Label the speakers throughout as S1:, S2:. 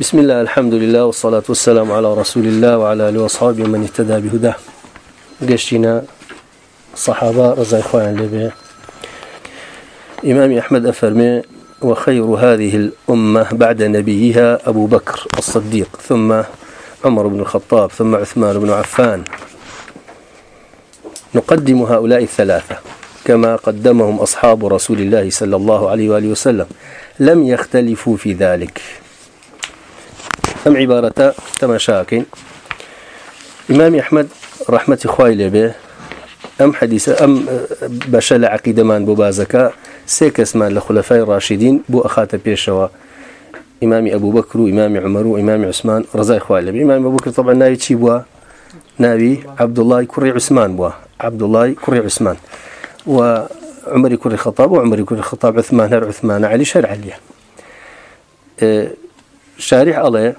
S1: بسم الله، الحمد لله، والصلاة والسلام على رسول الله وعلى آله وصحبه من اهتدى بهداه. قشتنا صحابة رضي إخوان لبه إمام أحمد أفرمي وخير هذه الأمة بعد نبيها أبو بكر الصديق، ثم عمر بن الخطاب، ثم عثمان بن عفان. نقدم هؤلاء الثلاثة، كما قدمهم أصحاب رسول الله صلى الله عليه وآله وسلم. لم يختلفوا في ذلك. أم عبارة تمشاكين إمام أحمد رحمة خوالي به أم حديثة، أم بشل عقيدة من ببازكا سيكس من لخلفاء الراشدين بو أخات بيشوا. إمام أبو بكر وإمام عمر وإمام عثمان رضاي خوالي به إمام أبو بكر طبعا ناوي تشيبوا ناوي عبد الله كري عثمان بوا. عبد الله كري عثمان وعمر كري خطاب، وعمر كري خطاب، عثمان، هر عثمان، علي شرع عليه شارح الله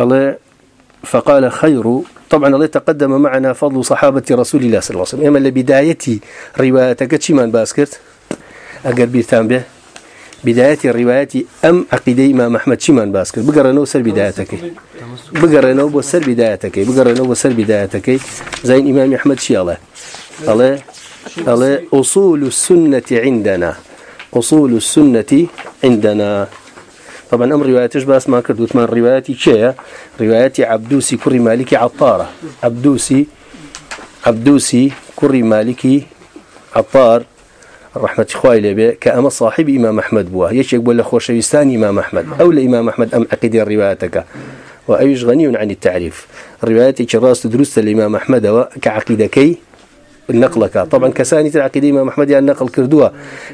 S1: الله فقال خير. طبعا الله تقدم معنا فضل صحابة رسول الله صلى الله عليه وسلم. إما لبداية روايتك كمان باسكرت أقر بيرتان به. بداية الروايات أم عقيدة إمام أحمد؟ شمان باسكرت بقرنو سر بدايتك. بقرنو بسر بدايتك. بقرنو بسر بدايتك. زين إمام أحمد شي الله. الله الله أصول السنة عندنا. أصول السنة عندنا. طبعا أمر رواياتش باس ما كردو ثمان رواياتي شيء رواياتي عبدوسي كري مالكي عطارة. عبدوسي عبدوسي كري مالكي عطار. رحمة إخوائي لبي، كأما صاحب إمام أحمد بوا يش يقول له خوشويستان إمام أحمد. أو لإمام أحمد أم عقيدة رواياتك وأيش غني عن التعريف؟ رواياتي كراس تدرس الإمام أحمد كعقيدة كي؟ نقلك. طبعا كساني العقيده امام احمد يعني نقل كردوا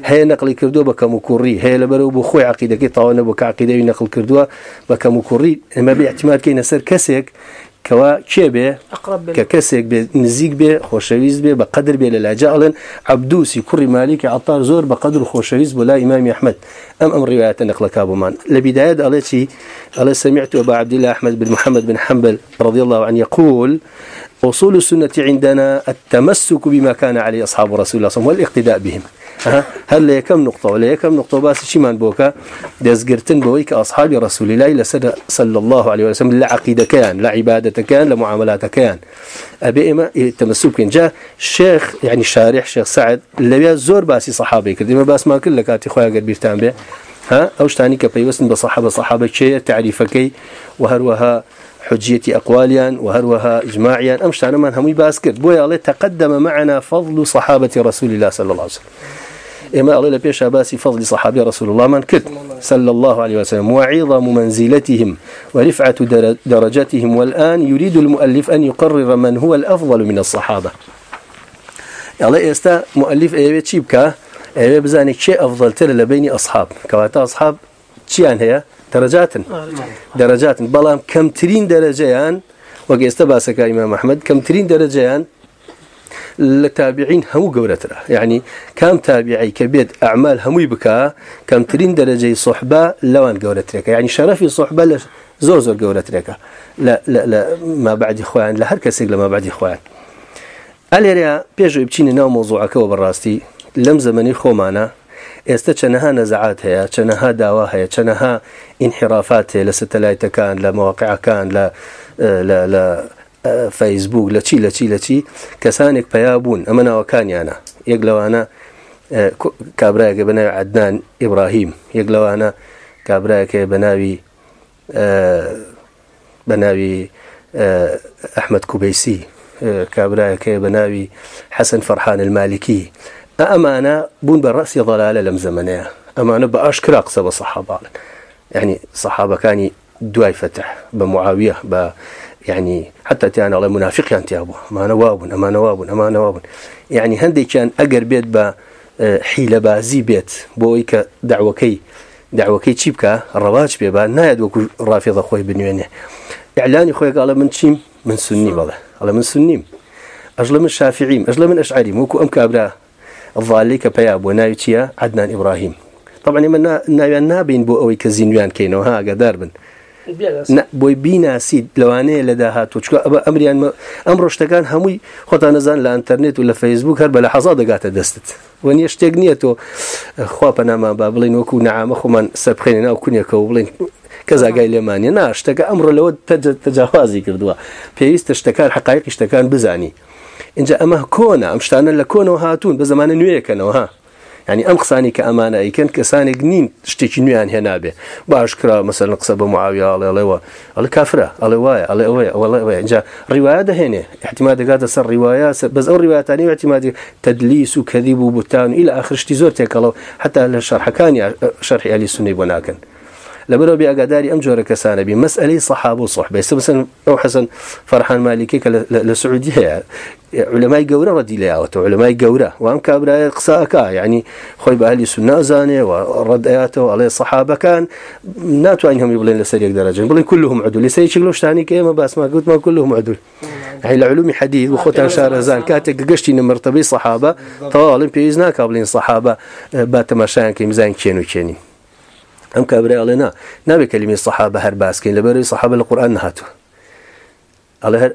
S1: هي نقل كردوا بكمكوري. هي لبرو بخوي عقيده كي طاونه بكعقيده نقل كردوا بكمكوري. اما باعتماد كاين سر كسك كوا كيبه ككسك بنزيق به خوشويز به بقدر به للاجالن عبدوسي كري مالك عطار زور بقدر خوشويز بلا امام احمد ام ام روايات نقل كابو مان لبدايه التي الله سمعت ابا عبد الله احمد بن محمد بن حنبل رضي الله عنه يقول أصول السنة عندنا التمسك بما كان عليه أصحاب رسول الله صلى الله عليه وسلم والاقتداء بهم. هل لي كم نقطة ولا كم نقطة بس شي من بوكا دزقرتن بويك أصحاب رسول الله لسد صلى الله عليه وسلم لا عقيدة كان لا عبادة كان لا معاملات كان أبي إما التمسك جاء الشيخ يعني شارح شيخ سعد اللي زور باسي صحابي كده ما باس ما كل لك أتي خويا قد بيرتان به ها أوش تاني كبيوسن بصحابة صحابة شيء تعريفكي وهروها حجية أقواليا وهروها إجماعيا أمشتانا من همي باسكر بويا الله تقدم معنا فضل صحابة رسول الله صلى الله عليه وسلم إما الله لبيش أباسي فضل صحابة رسول الله من كت صلى الله عليه وسلم وعظم منزلتهم ورفعة درجاتهم والآن يريد المؤلف أن يقرر من هو الأفضل من الصحابة. الله يستا مؤلف أيوة تشيبكا أيوة بزانك شيء أفضل ترى لبين أصحاب؟ كواتا أصحاب شيئا هي درجات درجات بلام كم ترين درجيان وقيست باسك امام احمد كم ترين درجيان للتابعين هم قولتنا يعني كم تابعي كبيت اعمال هم يبكى كم ترين درجه صحبه لوان قولتك يعني شرفي صحبه زور زور قولتك لا لا لا، ما بعد اخوان لا هر كسي ما بعد اخوان اليريا بيجو يبتيني نو موضوعك وبراستي لم زمني خومانا. ئێستا چەنەها نەزعات هەیە چەنەها داوا هەیە چەنەها ئینحرافات هەیە لە ستەلایتەکان لە مواقعەکان لە لە فەیسبوک لە چی لە چی لە چی کەسانێک پیا بوون، ئەمە ناوەکانیانە. یەک لەوانە کابراایەکە بەناوی عدنان ئیبراهیم. یەک لەوانە کابراایەکە بەناوی بەناوی ئەحمد کوبیسی کابراایەکە بەناوی حەسەن فەرحان المالکی. أمانة بون بالرأس ضلالة لم زمنها أمانة بأشكر أقصى صحابة يعني یعنی صحابة كاني دواي فتح بمعاوية ب يعني حتى تيان الله منافق يعني أبو. أما نواب أما نواب أما نواب يعني هندي كان أجر بيت ب حيلة بازي بيت. بويك دعوة كي دعوة كي تشيبكا الرواج بيبا نايد وكو رافض أخوي بنيانه إعلاني خوي قال من تشيم من سني والله قال من سنيم أجل من شافعيم أجل من أشعري. موكو أم كابرا. الظالي كبياب ونايتيا عدنان إبراهيم. طبعا من نايان نابين بو أوي كزينوان كينو. ها، قدار بن. بوي بينا سيد لواني لداها توشكو أبا أمريان أمرش تكان هموي خطا نزان لانترنت ولا فيسبوك هربا لحظة دقات دستت وان يشتاق نيتو خوابنا ما بابلين وكو نعام أخو من سبخين أو كن يكو بلين کەزاگای لێمانی ناشتەکە ئەمڕۆ لەوە تەجاوازی کردووە. پێویستە شتەکان حقایقی شتەکان بزانی. اینجا ئەمە کۆنا، ئەم شتانە لە کۆنەوە هاتوون، بە زمانە نوێیەکەنەوە، ها. یعنی يعني ام قساني كامانه اي كان كساني جنين تشتكي نيان هنا به باش كرا مثلا قصب معاويه الله الله الله الله واي الله واي والله واي جا روايه هنا احتمال قاعده صار روايات بس او روايه ثانيه اعتماد تدليس وكذب وبهتان الى اخر شتي زورتك حتى الشرح كان شرح اهل السنه وناكن لبرو بي اقداري ام جوره كسانه بي مساله صحابه وصحبه مثلا او حسن فرحان مالكي للسعوديه علماء جوره ردي لها علماء جوره وام كابرا قساكا يعني یعنی خوي باهلي سنه زانه ورد اياته على الصحابه كان ناتو انهم يبلين لسريك درجه يبلين كلهم عدول. ليس يشغلوش ثاني كيما بس ما قلت ما كلهم عدول. یعنی هي العلوم حديث وخوتان شهر زان كاتك قشتي مرتبي صحابه طالب بيزنا كابلين صحابه بات مشان كيمزان كينو كيني ام كابرا علينا نبي كلمه الصحابه هر باسكين لبري صحابه القران نهاتو على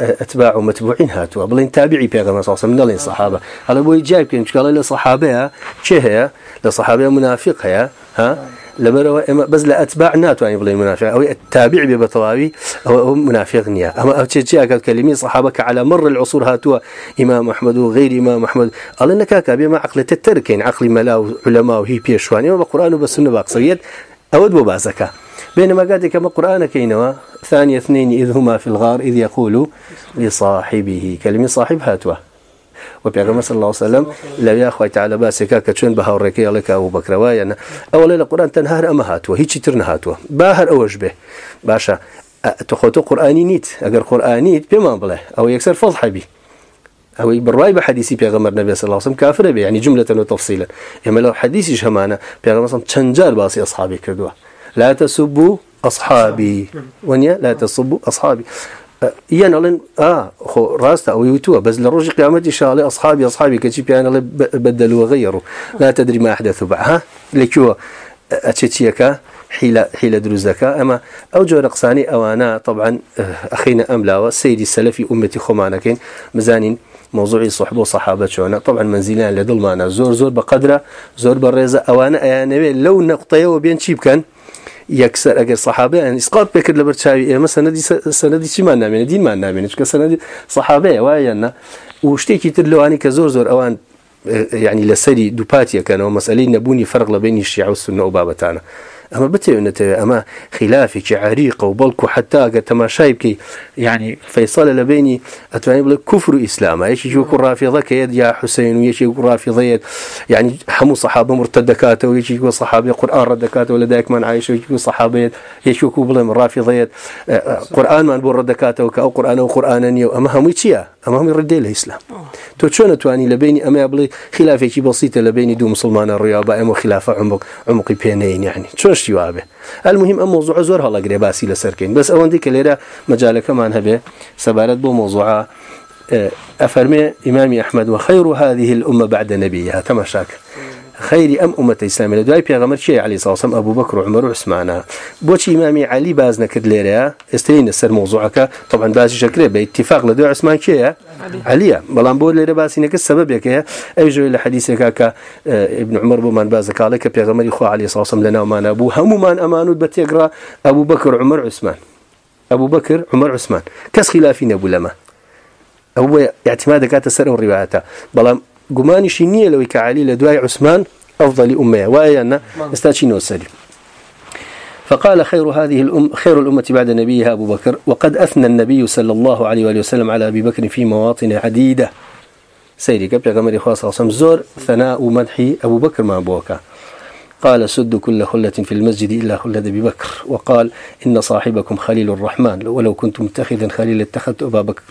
S1: اتباع ومتبوعين هاتوا بل تابعي بيغمبر صلى الله عليه وسلم الصحابه هذا بو جايب كان قال له صحابه شهيه لصحابه منافق هي ها؟ لبروا بس لا اتباع ناتو يعني بلين منافق او التابع ببطواوي او منافق نيا. اما اتشي قال كلمه صحابه على مر العصور هاتوا امام احمد وغير امام احمد قال انك كابي ما عقل تتركين، عقل ملا علماء وهي بيشواني وبقران وبسنه باقصيت اود بو بينما قاعد كما قرآن كينوا ثاني اثنين إذ هما في الغار إذ يقول لصاحبه. كلمة صاحب هاتوا. وبيغمبر صلى الله عليه وسلم لا يا اخوي تعالى باسكا كتشون بهاور ركي لك ابو بكر وايا اولا القران تنهار اما هاتوا هيك ترنا هاتوا باهر اوج به. باشا تخوتو قراني نيت اگر قراني بما بله. او يكسر فضح بي او بالراي بحديثي بيغمبر النبي صلى الله عليه وسلم كافر به يعني یعنی جمله وتفصيلا اما لو حديثي جمانه بيغمبر صلى الله عليه وسلم تنجار باسي اصحابي كردوا لا تسبوا اصحابي ونيا لا تسبوا اصحابي ين لن اه خو راستا او يوتوا بس لروج قيامه ان شاء الله اصحابي اصحابي كتي بيان بدلوا وغيروا لا تدري ما احدثوا بعها لكوا اتشيكا حيلة حيلة دروزكا أما أو جو رقصاني أو طبعا أخينا أملا سيدي السلفي أمتي خمانكين مزانين موضوعي صحبه وصحابة شونا طبعا منزلين لدل معنا زور زور بقدرة زور بالرزة أو يعني لو نقطة وبين كان يكسر اگر صحابه يعني اسقاط بكر لبرتشاوي مثلا دي سندي شي ما نامين دين ما نامين چك سندي صحابه تر وشتيكي تلواني كزور زور اوان يعني لسري دوباتيا كانوا مسألين نبوني فرق بين الشيعة والسنة وبابتانا اما بتي انت اما خلافك عريق وبلكو حتى قد تماشايب كي يعني فيصل لبيني اتواني بلا كفر اسلام ايش يجوك الرافضه كيد يا حسين ويش يجوك الرافضه يعني حمو صحابه مرتدكات ويش يجوك صحابه قران ردكات ولا دايك من عايش ويجوك صحابه يشوكوا بلا من رافضه قران من بور ردكات او قران او قرانا اما هم يتشيا اما هم يرد الاسلام تو شلون تواني لبيني اما بلا خلافك بسيطه لبيني دو مسلمان الرياضه ام خلافه عمق عمق بينين يعني شلون جوابه المهم ام موضوع زور هلا غري باسي لسركين بس اون ديك ليره مجال كمان هبه سبارت بو موضوع افرمي امام احمد وخير هذه الامه بعد نبيها. تمشاك خير ام امه الاسلام لدواي بيغمر شيء عليه الصلاه والسلام ابو بكر وعمر وعثمان. بوشي امام علي باز نكد ليره استين السر موضوعك. طبعا باز شكله باتفاق لدواي عثمان شيء علي، بلان بول ليره باز نك السبب يك ايجو الى حديثك ك ابن عمر بمن باز قالك بيغمر اخو عليه الصلاه والسلام لنا وما ابو هم من امانو بتيقرا ابو بكر عمر عثمان. ابو بكر عمر عثمان. كس خلافين ابو لما؟ هو اعتمادك تسر الروايات بلان قماني شينية لو كعلي لدواء عثمان. أفضل أمية وأيانا استاشينو السليم فقال خير هذه الأم، خير الأمة بعد نبيها أبو بكر، وقد أثنى النبي صلى الله عليه وآله وسلم على أبي بكر في مواطن عديدة سيدي قبل قمر خاصة زور ثناء ومدحي أبو بكر ما أبوكا قال سد كل خلة في المسجد إلا خلة أبي بكر. وقال إن صاحبكم خليل الرحمن. ولو كنت متخذا خليل اتخذت أبا بكر،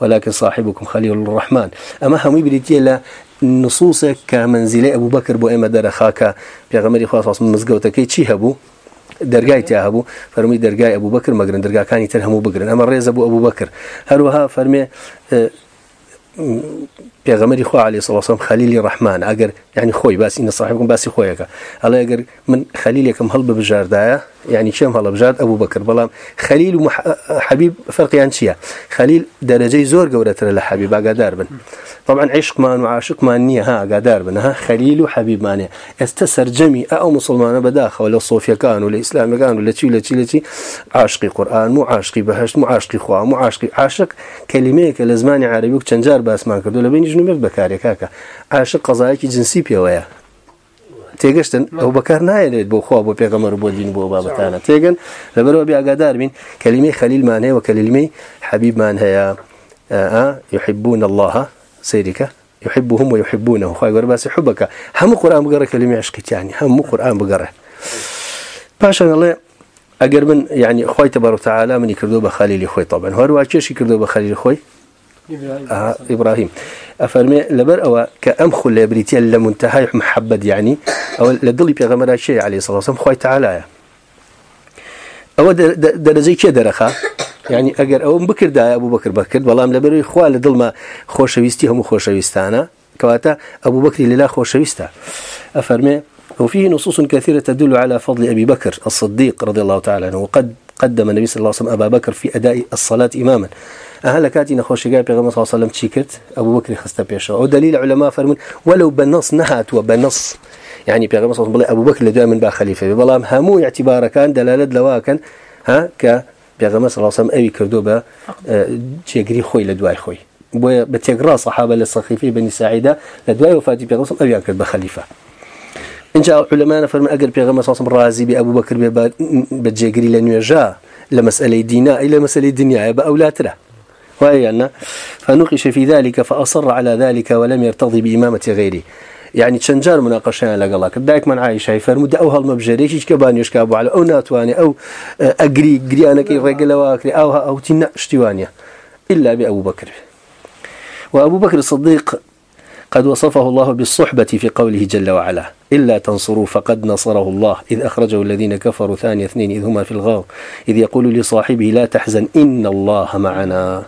S1: ولكن صاحبكم خليل الرحمن. أما هم يبريتي إلا نصوصك كمنزل أبو بكر بو إما درخاك بيغمري خاصة من مزقوتك چي هبو؟ درگای ته ابو فرمی درگای ابو بکر مگر درگا کانی تر همو بگرن اما ریز ابو ابو بکر هر وها فرمی پیغمبر خو علی صلی الله علیه و خلیل الرحمن، اگر یعنی خوی بس این صاحبكم بس خوی کا الله اگر من خلیلکم هل بجاردا يعني یعنی شم هلا بجاد ابو بكر بلا خليل وحبيب فرق يعني یعنی شيء خليل درجه زور قورت له حبيب قادر بن. طبعا عشق ما وعاشق ما نيه ها قادر بن، ها خليل وحبيب ماني استسر جميع او مسلمان بداخل ولا صوفيا كان ولا اسلام كان ولا شيء ولا شيء عاشق قران مو عاشق بهشت مو عاشق خوا، مو عاشق عاشق كلمه كلزمان عربي وكنجار بس ما كدول بين جنوب بكاري كاكا عاشق قضايا جنسي بيويا تيگشتن او بکر نایلید بو خو بو پیغمبر بو دین بو بابتانه تيگن لبرو بي اگادار بين كلمه خليل معناه وكلمه حبيب معناه يا ا يحبون الله سيرك يحبهم ويحبونه خو غير بس حبك هم قران بقرا كلمه عشق يعني هم قران بقرا باشا الله اگر من يعني خوي تبارك وتعالى من يكردو بخليل خوي طبعا هو واچش يكردو بخليل خوي ابراهيم افرمي لبر او كام خل بريتي لمنتهى محبه يعني او لدلي بيغمر شيء عليه الصلاه والسلام خوي تعالى. او درجه كي درخه يعني اگر او بكر دا ابو بكر بكر، والله لبر خوا لدل ما خوشويستي هم خوشويستانا كواتا ابو بكر لله خوشويستا افرمي وفيه نصوص كثيره تدل على فضل ابي بكر الصديق رضي الله تعالى عنه، وقد قدم النبي صلى الله عليه وسلم ابا بكر في اداء الصلاه اماما اهل كاتي نخوشي پیغمبر صلى الله عليه وسلم تشيكرت ابو بكر خسته بيشو او دليل علماء فرمون، ولو بنص نهات وبنص. يعني پیغمبر صلى الله عليه وسلم ابو بكر لدائما با خليفه بلام همو اعتبار كان دلاله لوا كان، ها، ك پیغمبر صلى الله عليه وسلم اي كردو با تشيغري خوي لدواي خوي. بو بتقرا صحابه للصخيفي بني سعيده لدواي وفاتي پیغمبر صلى الله عليه وسلم أبي كرد بخليفه ان جاء علماء فرمون اگر پیغمبر صلى الله علیه و عليه وسلم راضي بابو بكر بجيغري لنيجا لمساله دينا الى مساله دنيا باولاتره وأينا فنقش في ذلك فأصر على ذلك ولم يرتضي بإمامة غيره. يعني تشنجار مناقشة لك الله. كدايك من عايشة فرمود أو هالمبجري إيش كبان يشكابوا على أو ناتواني أو أجري جري أنا كيف رجل واكري أو أو تنا اشتوانيا إلا بأبو بكر. وأبو بكر الصديق قد وصفه الله بالصحبة في قوله جل وعلا. إلا تنصروا فقد نصره الله. إذ أخرجه الذين كفروا ثاني اثنين، إذ هما في الغار. إذ يقول لصاحبه لا تحزن، إن الله معنا.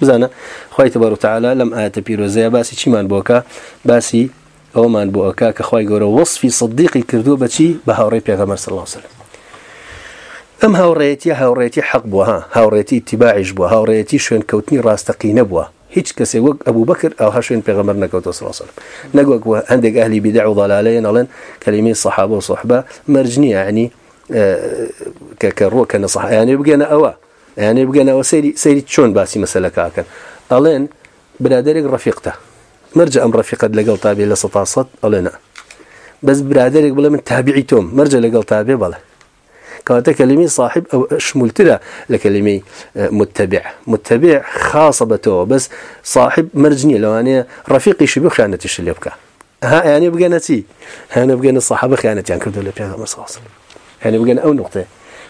S1: بزانا. خوي تبارك وتعالى لم آت بيروزيا باسي چمان بوكا باسي او من بوكا كخوي غورو وصفي صديقي كردو بچي بهاوري پیغمبر صلى الله عليه وسلم ام هاوريتي هاوريتي حق بوها. هاوريتي اتباع جبوا هاوريتي شون كوتني راستقين بوا هیچ کسی وقت ابو بکر او هاشين پیغمبر نکوت صلی الله علیه و سلم نگو عندك اهل بدع و ضلالين الان كلمه صحابه و صحبه مرجنيه يعني یعنی، ككرو كان صح يعني یعنی بقينا اوا يعني یعنی بقينا وسيري سيري شلون باسي مسألة كاكن ألين برادرك رفيقته مرجع أم رفيقة لقل لسطاصت ألينا بس برادرك بلا من تابعيتهم مرجع لقل بلا. كانت كلمة صاحب أو شملت له متبع. متبع خاصة بتو. بس صاحب مرجني لو أنا رفيقي شبه خيانة الشليبكا ها يعني بقينا تي هنا بقينا الصحابة خيانة يعني كردوا لي بيغمر صلى الله عليه وسلم. يعني بقينا أو نقطة.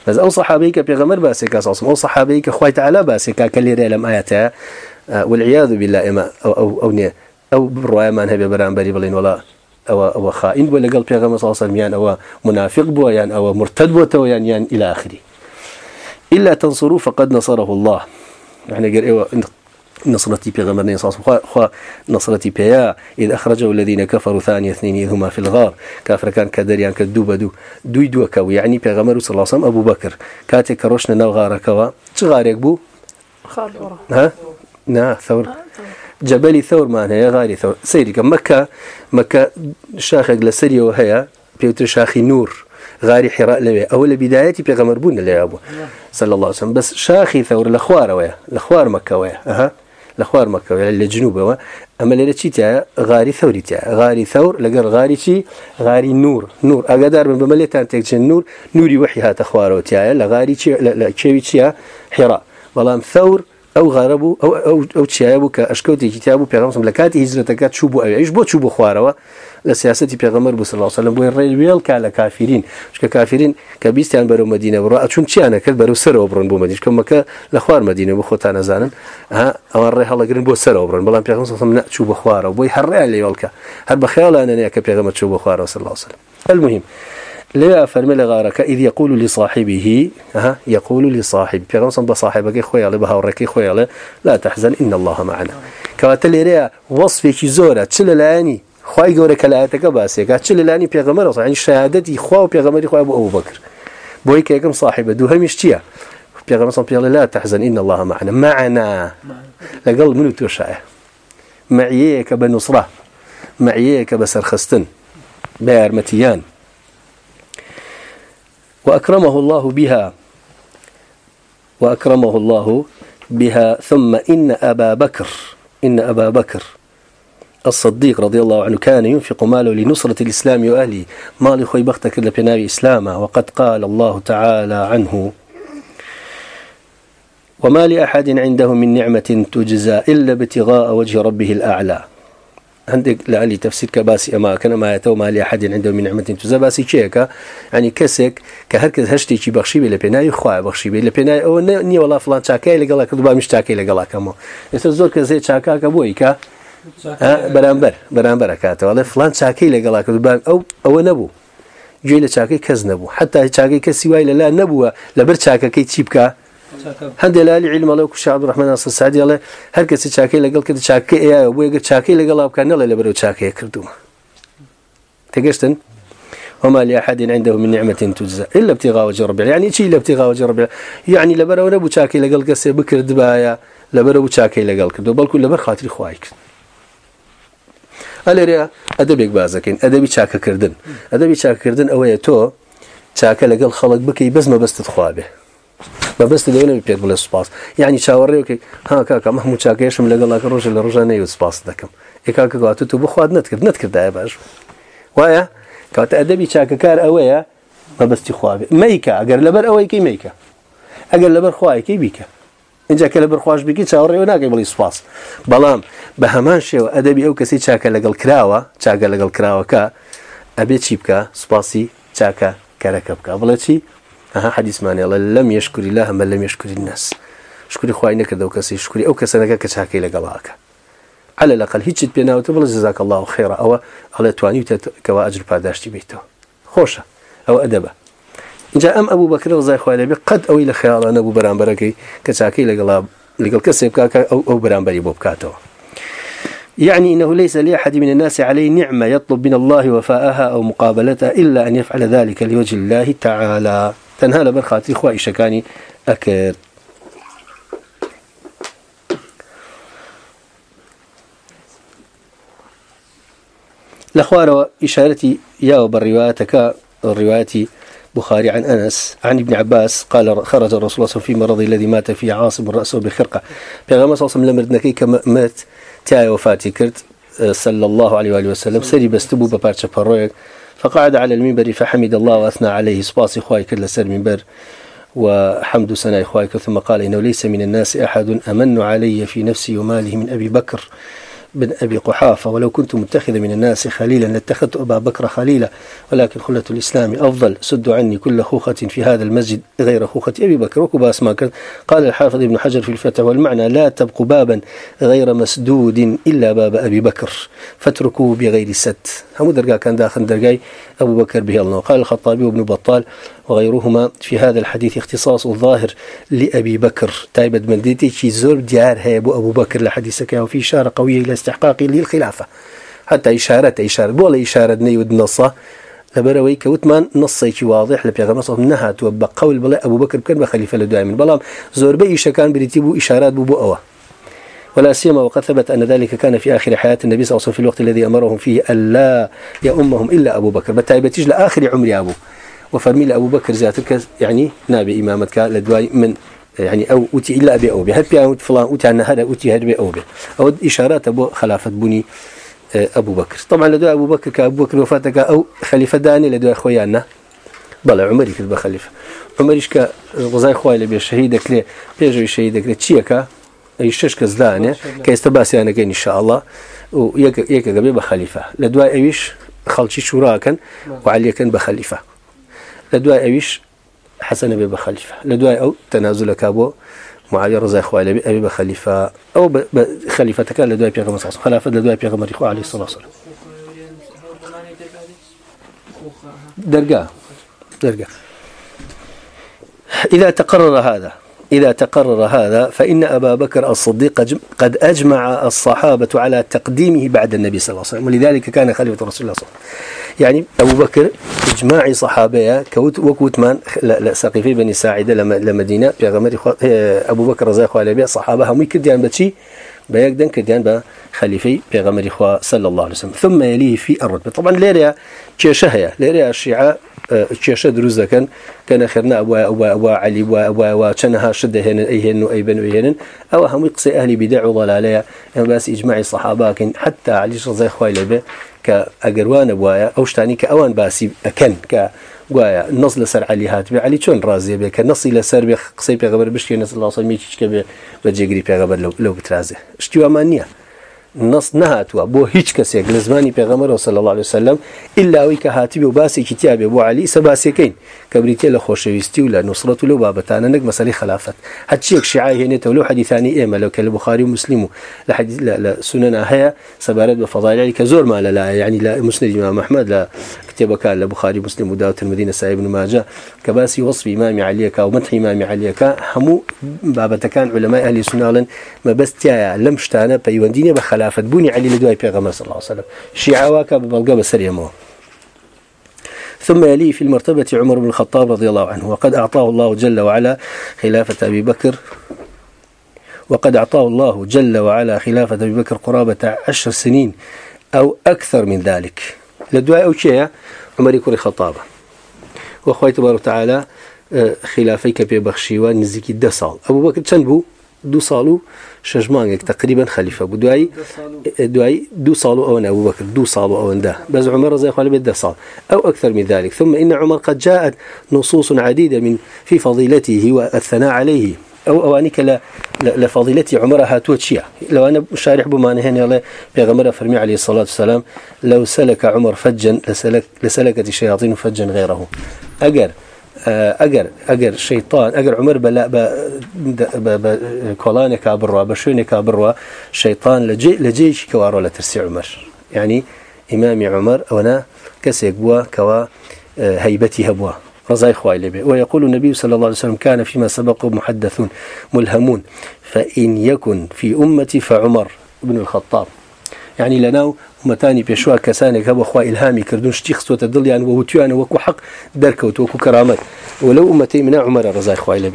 S1: بس او صحابي كبيغمر باسك اساس او صحابي كخوي تعالى باسك كلي ريلم اياته والعياذ بالله اما او او او, ني أو بالروايه ما نهبي بران بري بلين ولا او او خائن ولا قال بيغمر صلى الله عليه وسلم يعني او منافق بو يعني او مرتد بو تو يعني, يعني الى اخره الا تنصروا فقد نصره الله. يعني قال ايوه نصرتي الله عليه وسلم. نصرتي بيا إذ أخرجوا الذين كفروا ثاني اثنين إذ هما في الغار. كافر كان كدريان كدوبة دو دوي دو كو يعني بيغمر صلى الله عليه وسلم أبو بكر. كاتي كروشنا نو غار كوا. چغار يكبو؟ ها؟ نا ثور. جبل ثور معنى يا غاري ثور. سيري مكة مكة شاخ لسري وهي بيوتر شاخي نور، غاري حراء لوي أول بدايتي بيغمر بون اللي أبو. صلى الله عليه وسلم. بس شاخي ثور لخوار ويا لخوار مكة ويا. أها. لخوار مكة ولا جنوب أما اللي تشي تاع غاري ثوري تاع. غاري ثور لقر غاري شي، غاري نور. نور. أقدر من بمليتان تكشن نور، نوري وحي هات أخواره تاع. لغاري شي، لا شي تاع حراء. والله ثور او غربو او او او تشيابو كاشكوتي كتابو بيغمبر صلى الله بيغمسم لكاتي هجرتك تشوبو او ايش بو تشوبو خواروا لسياستي بيغمر صلى الله عليه وسلم بو الريل كالا كافرين مش كافرين كبيستان برو مدينه برا اتشون تشي انا كل برو سر وبرن بو مدينه كما ك لخوار مدينه بو خوتا نزانن ها او الري الله غرين بو سر وبرن بلا بيغمر صلى الله عليه وسلم تشوبو خواروا بو يحري عليه ولك هل بخيال انا يا كبيغمر تشوبو خواروا صلى الله عليه وسلم. المهم لا فرمي لغارك؟ إذ يقول لصاحبه ها يقول لصاحب. في غمصا بصاحبك خويا لبها وركي خويا لا تحزن، إن الله معنا. کەواتە لێرەیە وەصفێکی زۆرە چ لەلایەنی خی گەورە کەلایەتەکە باسێکە چ لەلانی پێغەمەرە ینی شایدەتی خوا و پێغەمەری خوا بۆ ئەو بکر بۆی کە یەکەم صاحبە دوو هەمیش چییە پێغەمە سم پێڵە لا تحزن، إن الله معنا. معنا. لەگەڵ من و تۆ شایە معیەیەکە بە نووسڕە معیەیەکە بە سەرخستن بە یارمەتیان وأكرمه الله بها. وأكرمه الله بها. ثم إن أبا بكر، إن أبا بكر الصديق رضي الله عنه كان ينفق ماله لنصرة الإسلام وأهله. مال خوي بختك لبناء إسلاما. وقد قال الله تعالى عنه وما لأحد عنده من نعمة تجزى إلا ابتغاء وجه ربه الأعلى. عندك لعلي تفسير كباسي أما كان ما يتو ما لأحد عنده من نعمة تجزى باسي شيكا يعني كسك كهركز هشتي شي بخشي بلا بناي خوا بخشي بلا بناي. او ني والله فلان شاكاي لقلا كدبا مش شاكاي لقلا كمو يسزور كزي شاكا كبويكا بەرامبەر بەرامبەر کاتەوەڵێ فلان چاکەی لەگەڵا کرد ئەو ئەوە نەبوو گوێ لە چاکەی کەس نەبوو حتا چاکەی کەسی وای لەلا نەبووە لەبەر چاکەکەی چی بکە هەندێک لالی علمەڵە و کوشاب ڕحمەنا سادیڵێ هەر کەسی چاکەی لەگەڵ کرد چاکەی ئەیە بۆ یەگە چاکەی لەگەڵا بکە نەڵێ لەبەرەوە چاکەیە کردومە تێگەشتن وما لأحد عنده من نعمة تجزى إلا ابتغاء وجه ربه يعني شيء إلا ابتغاء وجه ربه يعني لبرو نبو شاكي لقل قسي بكر دبايا لبرو شاكي لقل كردو بل كل لبر خاطر خوايك ئەلێرە ئەدەبێک بازەکەین ئەدەبی چاکەکردن ئەدەبی چاکردن ئەوەیە تۆ چاکە لەگەڵ خەڵک بکەی بەس مەبەستت خوابێ مەبەست دەوێنەوە پێت بڵێ سوپاس یعنی چاوەڕێوکەی ها کاکە مەحموو چاکەشم لەگەڵاکە ڕۆژە لە ڕۆژە نەیوت سپاس دەکەم ێکاکە گواتە تو بخواد نەتکرد نەتکردایە باش وایە کاتە ئەدەبی چاکەکار ئەوەیە مەبەستی خوابێ مەیکە ئەگەر لەبەر ئەوەیکەی مەیکە ئەگەر لەبەر خوایەکەی بیکە اینجا کە لە بەرخواش بکی چاوەڕێ و ناکەی بڵی سوپاس بەڵام بە هەمان شێوە ئەدەبی ئەو کەسی چاکە لەگەڵ کراوە چاکە لەگەڵ کراوەکە ئەبێ چی بکە سوپاسی چاکە کارەکە بکە بڵێ چی ئەها حەدیسمانێڵە لەم یشکوری لا هەمە لەم یشکوری ناس شکری خوای نەکرد ئەو کەسی شکری ئەو کەسەنەکە کە چاکەی لەگەڵاکە على الأقل هیچت پێ ناوتە بڵێ جزاک الله خێرە ئەوە ئەڵێ توانی کەوا ئەجر پاداشتی بیتەوە خۆشە ئەو ئەدەبە جاء ام ابو بكر رضي الله عنه قد او اوي لخيال انا ابو برامبركي كساكي لقلا لقل كسب او او برامبري بوبكاتو يعني انه ليس لاحد من الناس عليه نعمه يطلب من الله وفاءها او مقابلتها الا ان يفعل ذلك لوجه الله تعالى تنهى لبرخاتي اخوائي شكاني اكر الاخوار اشارتي يا بالرواياتك الرواياتي بخاري عن أنس عن ابن عباس، قال خرج الرسول صلى الله عليه وسلم في مرضه الذي مات فيه عاصم رأسه بخرقة. بيغمى صلى الله عليه وسلم لمردنكي كما مات تاي وفاتي كرت صلى الله عليه وآله وسلم سري بستبو ببارشة برويك فقعد على المنبر فحمد الله وأثنى عليه. سباس إخوائي كل سر منبر وحمد سنة إخوائك ثم قال إنه ليس من الناس أحد أمن علي في نفسي وماله من أبي بكر. بن أبي قحافة، ولو كنت متخذ من الناس خليلا لاتخذت أبا بكر خليلا، ولكن خلة الإسلام أفضل. سد عني كل خوخة في هذا المسجد غير خوخة أبي بكر وكباس ما كان قال الحافظ ابن حجر في الفتح والمعنى لا تبقوا بابا غير مسدود إلا باب أبي بكر، فاتركوه بغير سد. هم درقا كان داخل درقاي أبو بكر به الله قال الخطابي وابن بطال وغيرهما. في هذا الحديث اختصاص الظاهر لأبي بكر. تايبد من ديتي شي زور ديار هيبو أبو أبو بكر لحديثك، وفي إشارة قوية إلى استحقاق للخلافة. حتى إشارة إشارة بولا إشارة نيود نصة. لبروي كوتمان نصي واضح لبيغمبر صلى الله عليه وسلم بقول بلا أبو بكر كان بخليفة لدائما بلام زور بي شكان بريتيبو إشارات بو أوه ولا سيما وقد ثبت أن ذلك كان في آخر حياة النبي صلى الله عليه وسلم في الوقت الذي أمرهم فيه ألا يأمهم إلا أبو بكر. بتايبتيج لآخر عمر أبو. وفرمي لأبو بكر ذاتك يعني نابي إمامتك لدواي من يعني أو أتي إلا أبي أوبي هل بيان فلان أتي عن هذا أتي هذا أوبي أو إشارات أبو خلافة بني أبو بكر. طبعا لدواء أبو بكر كأبو بكر وفاتك أو خليفة داني لدواء أخويانا بلا عمري كذب خليفة عمريش كغزاي خوالي بي شهيدك لي بيجوي شهيدك لي. تشيكا أي شش كزدانة كيستباسي أنا كين إن شاء الله. ويك يك قبل بخليفة. لدواء أيش خلشي شوراكا وعليا كان بخليفة. لدواء أيش حسن أبي بخليفة. لدواء أو تنازل كابو معاوية رضي الله عنه أبي بخليفة أو بخليفة كان لدواء بيغمر صلى خلافة لدواء بيغمر إخوة عليه الصلاة والسلام. درجة. درجة. إذا تقرر هذا إذا تقرر هذا فإن أبا بكر الصديق قد أجمع الصحابة على تقديمه بعد النبي صلى الله عليه وسلم. ولذلك كان خليفة رسول الله صلى الله عليه وسلم. يعني أبو بكر إجماع صحابة كوت وكوتمان لا لا، سقيفي بني ساعدة لما لمدينة أبو بكر رضي الله عنه صحابة هم يكديان بشي بيقدن كديان بخليفي بيغمر صلى الله عليه وسلم. ثم يليه في الرتبة طبعا ليريا كيشهية ليريا الشيعة كيشة دروز كان كان خيرنا أبو أبو أبو علي، أبو أبو أبو كانها شدة هنا أي هن أي بنو هن أو هم يقصي أهل بدع وضلالية بس إجماع الصحابة كن حتى علي رضي خوالي به کە ئەگەروانە وایە، ئەو شتانی کە ئەوان باسی ئەکەن کە گوایە علی لەسەر علی چون علی چۆن ڕازێ بێ کە به لەسەر بێ، قسەی نص الله صلی الله علیه بێ، بە جێگری به جگری پیغمبر لو لو بترازه نص نهاتوا بو هیچ کس یک لزمانی پیغمبر صلی الله علیه وسلم الا وی که هاتی بو باسی کتاب بو علی سباسی کین کبریتی له خوشویستی ولا نصرت له بابتان نگ مساله خلافت حتى یک شیعه هنه تولو حدیثانی ایما لو کله بخاری و مسلم لحديث یعنی لا سنن هيا سبارت بفضائل علی كزور ما لا يعني لا مسند امام احمد لا كتاب كان البخاري مسلم وداود الترمذي سعيد بن ماجه. كباسي وصف امام علي كا ومدح امام علي كا همو بابتكان علماء اهل السنه ما بس تيا لم شتانه بيوندينه بخلافه بني علي لدواي پیغمبر صلى الله عليه وسلم. شيعه واكا ببلغه بسريمو ثم يلي في المرتبة عمر بن الخطاب رضي الله عنه. وقد أعطاه الله جل وعلا خلافة أبي بكر. وقد أعطاه الله جل وعلا خلافة أبي بكر قرابة عشر سنين أو أكثر من ذلك. لدواء أو شيء عمر يكون خطابة. وأخوة تبارك وتعالى خلافيك ببخشي ونزيك الدسال أبو بكر تنبو دو سالو شجمانك تقريبا خليفه بدواي دواي دو سالو او ابو بكر دو سالو او ده. بس عمر زي خالد بده سال او اكثر من ذلك. ثم ان عمر قد جاءت نصوص عديده من في فضيلته والثناء عليه. او اوانيك لا لفضيلتي عمر هاتوتشيا لو انا شارح بما نهني الله بيغمر فرمي عليه الصلاه والسلام، لو سلك عمر فجا، لسلك لسلكت الشياطين فجا غيره. اجر اگر اگر شیطان اگر عمر بلا ب کولان کابروا بشونه کابروا شیطان لجي لجيش كوارو لترسي عمر. يعني امام عمر وانا كسيك بوا، كوا هيبتي هبوا. رضاي خوالي به ويقول النبي صلى الله عليه وسلم كان فيما سبق محدثون ملهمون. فإن يكن في أمتي فعمر بن الخطاب. يعني لنا ومتاني بيشوا كسانك هو اخوا الهامي كردون شتيخ صوت الدل يعني وهو وكو حق دركوت وكو كرامات ولو امتي من عمر رضي الله عنه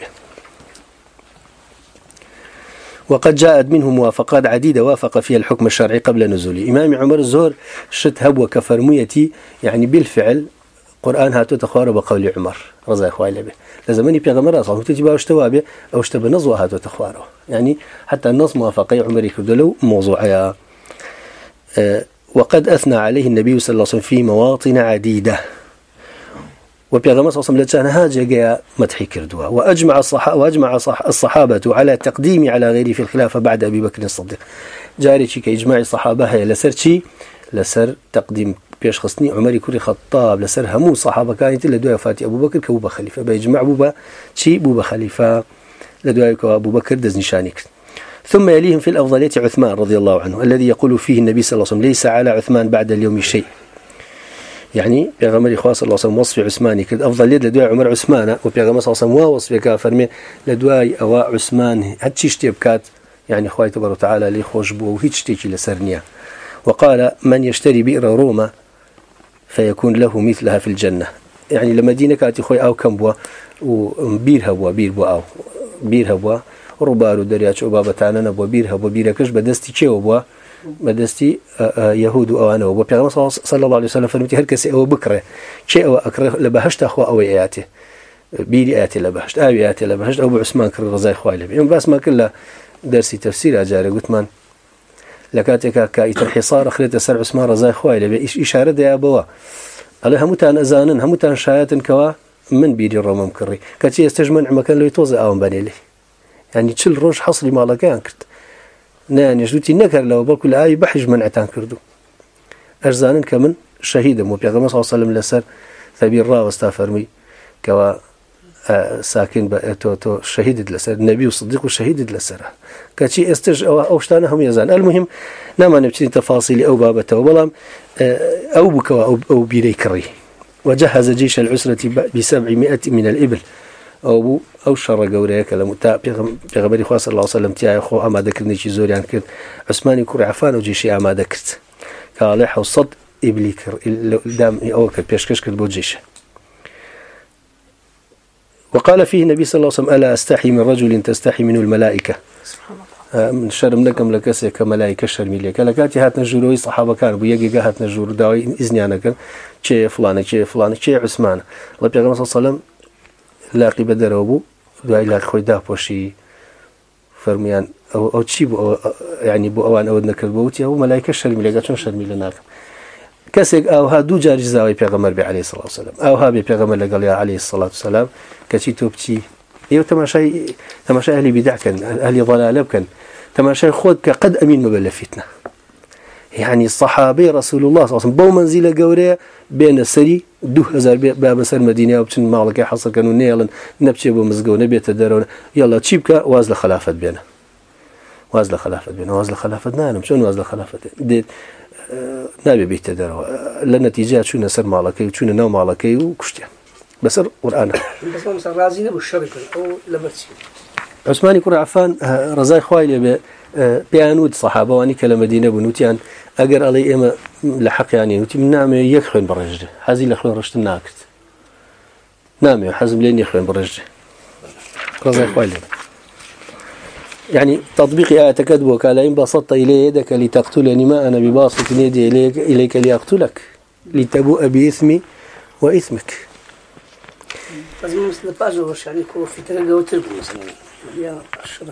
S1: وقد جاءت منه موافقات عديدة وافق فيها الحكم الشرعي قبل نزوله. إمام عمر الزهر شت هب وكفرميتي يعني بالفعل قرآن هاتو تخوار بقول عمر. رضي الله عنه لزمني بيغمر أصلا تجيب أشتوا به أو اشتبه نظوة هاتو تخواره يعني یعنی حتى النص موافقي عمر كردلو موضوعها وقد أثنى عليه النبي صلى الله عليه وسلم في مواطن عديدة. وبيغمر صلى الله عليه وسلم هاجة جاء مدحي كردوا وأجمع, الصحابة وأجمع الصحابة على تقديم على غيره في الخلافة بعد أبي بكر الصديق. جاري شي كإجماع الصحابة هي لسر شي لسر تقديم بيش خصني عمر كوري خطاب لسر همو صحابة كانت لدوا فاتي أبو بكر كبوبا خليفة بإجماع بوبا شي بوبا خليفة لدوا أبو بكر دز نشانك ثم يليهم في الأفضلية عثمان رضي الله عنه الذي يقول فيه النبي صلى الله عليه وسلم ليس على عثمان بعد اليوم شيء يعني یعنی بيغمر إخوة صلى الله عليه وسلم وصف عثماني كد أفضل يد لدواء عمر عثمان وبيغمر صلى الله عليه وسلم وصف كافر لدواء أواء عثمان هاتشي اشتبكات يعني یعنی إخوة تبارك وتعالى لي خوش بو وهيتش لسرنيا وقال من يشتري بئر روما فيكون له مثلها في الجنة يعني لما دينك كانت إخوة أو كم بوا وبير هبوا بير بوا أو بير هبوا ڕووبار و دەریاچ و بابەتانە نەبووە بیر هەبوو بیرەکەش بەدەستی چێوە بووە بەدەستی یهود و ئەوانەوە بۆ پێغمە صلی الله عليه وسلم فرموتی هەر کەسی ئەوە بکڕێ چێ ئەوە ئەکڕێ لە بەهشتا خوا ئەوەی ئااتێ بیری ئااتێ لە بەهشت ئاوی ئااتێ لە بەهشت ئەو بە عوسمان کرد ڕزای خوای لێ ئەم باسمان کرد لە دەرسی تەفسیر ئاجارە گوتمان لە کاتێکا کائیتە حیصار خرێتە سەر عوسمان ڕزای خوای لێ ئیشارە دەیا بەوە ئەڵێ هەمووتان ئەزانن، هەمووتان شایەتن کەوە من بیری ڕۆمەم کڕی. کەچی ئێستش من عمەکە لەی تۆزە ئاوم بەنێلی. يعني چل روش حصري مالا كان كرت ناني جوتي نكر لو بقول الآية بحج منعتان كردو أرزانن كمن شهيدا مو بيغمس صلى الله عليه وسلم لسر ثبير را كوا ساكن تو تو شهيد لسر النبي والصديق وشهيد لسر كشي استج او اوشتانه هم يزان المهم نما نبتدي تفاصيل او بابته وبلام او بكوا او, أو بيري كري وجهز جيش العسرة بسبعمائة من الإبل او او شر گوره کلم تا پیغمبر خدا صلی الله علیه و سلم تیا خو آماده کردنی چی زوریان کرد عثمان کور عفان و جیشی آماده کرد که علی کرد دام او کرد پیشکش کرد وقال فيه النبي صلى الله عليه وسلم ألا أستحي من رجل تستحي منه الملائكة؟ من شرم لكم لكسي كملائكة شرمي لك. لكاتي هات نجوروي صحابة كان بو يقي هات نجور داوي إذني أنا كان. چه فلانة چه فلانة چه عثمان؟ الله بيغم صلى الله عليه وسلم لاقي بدر أبو دعاء لاقي خوي ده بوشي فرميان أو, أو چي بو يعني بو أوان أود نكر بوتي أو ملائكة شرمي لك شرمي لناك؟ كسيك أو ها دو جاري زاوي بيغمر بي عليه الصلاة والسلام أو ها بي بيغمر لقال عليه الصلاة والسلام كشي توبتي ايو تماشاي تماشاي اهل بدع كان اهل ضلال كان تماشاي خود قد امين مبل فتنه يعني یعنی الصحابي رسول الله صلى الله عليه وسلم بو منزله قوريه بين السري دو هزار باب سر مدينه وبتن مالك حصل كانوا نيلن نبتشي بو مزقو نبي تدرون يلا تشيبك وازل خلافه بينه وازل خلافه بينه وازل خلافه نعم شلون وازل خلافه دي نبي بيتدروا لنتيجه شو نسر مالك وشو نو مالك وكشتي بسر قرآن عثماني كرة عفان رزاي خوالي بيانود صحابة واني كلا مدينة بنوتيان اگر علي اما لحق يعني نوتي من نعم يكخوين برجده حزي لخوين رشت الناكت نعم حزم لين يخوين برجده رزاي خوالي يعني تطبيق آية كذبك لئن بسطت إلي يدك لتقتلني ما أنا بباسط يدي إليك, إليك لأقتلك لتبوء بإثمي وإثمك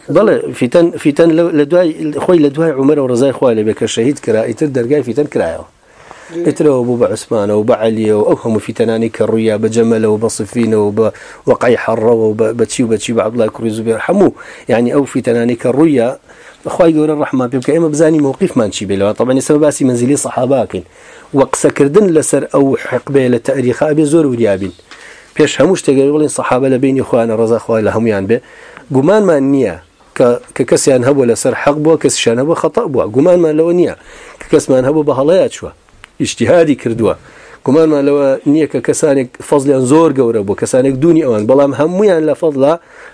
S1: بله فتن فتن لدواي خوي لدواي عمر ورزاي خوالي بك الشهيد كرا يتر درجاي فتن كرايو اتروا ابو عثمان وابو علي واوهم فتناني كالريا بجمل وبصفين وبوقعي حر وبتشي وبتشي عبد الله كريز بيرحموا يعني او فتناني كالريا اخوي يقول الرحمه بيبقى اما بزاني موقف ما نشي بلا طبعا سبب باسي منزلي صحاباكن. وقسكردن لسر او حقبه للتاريخ ابي زور وديابين پیش هموش تگری ولین صحابه لبین خوان رضا خوای لهمیان به گمان من نیا که کسی ان هبو لسر حق بو کسی شان هبو خطا بو. گمان من لو نیا که کس من هبو بهالات شو اجتهادی کردوا گمان من لو نیا که کسانی فضل ان زور گوره بو کسانی دونی اوان بلام همویان لفضل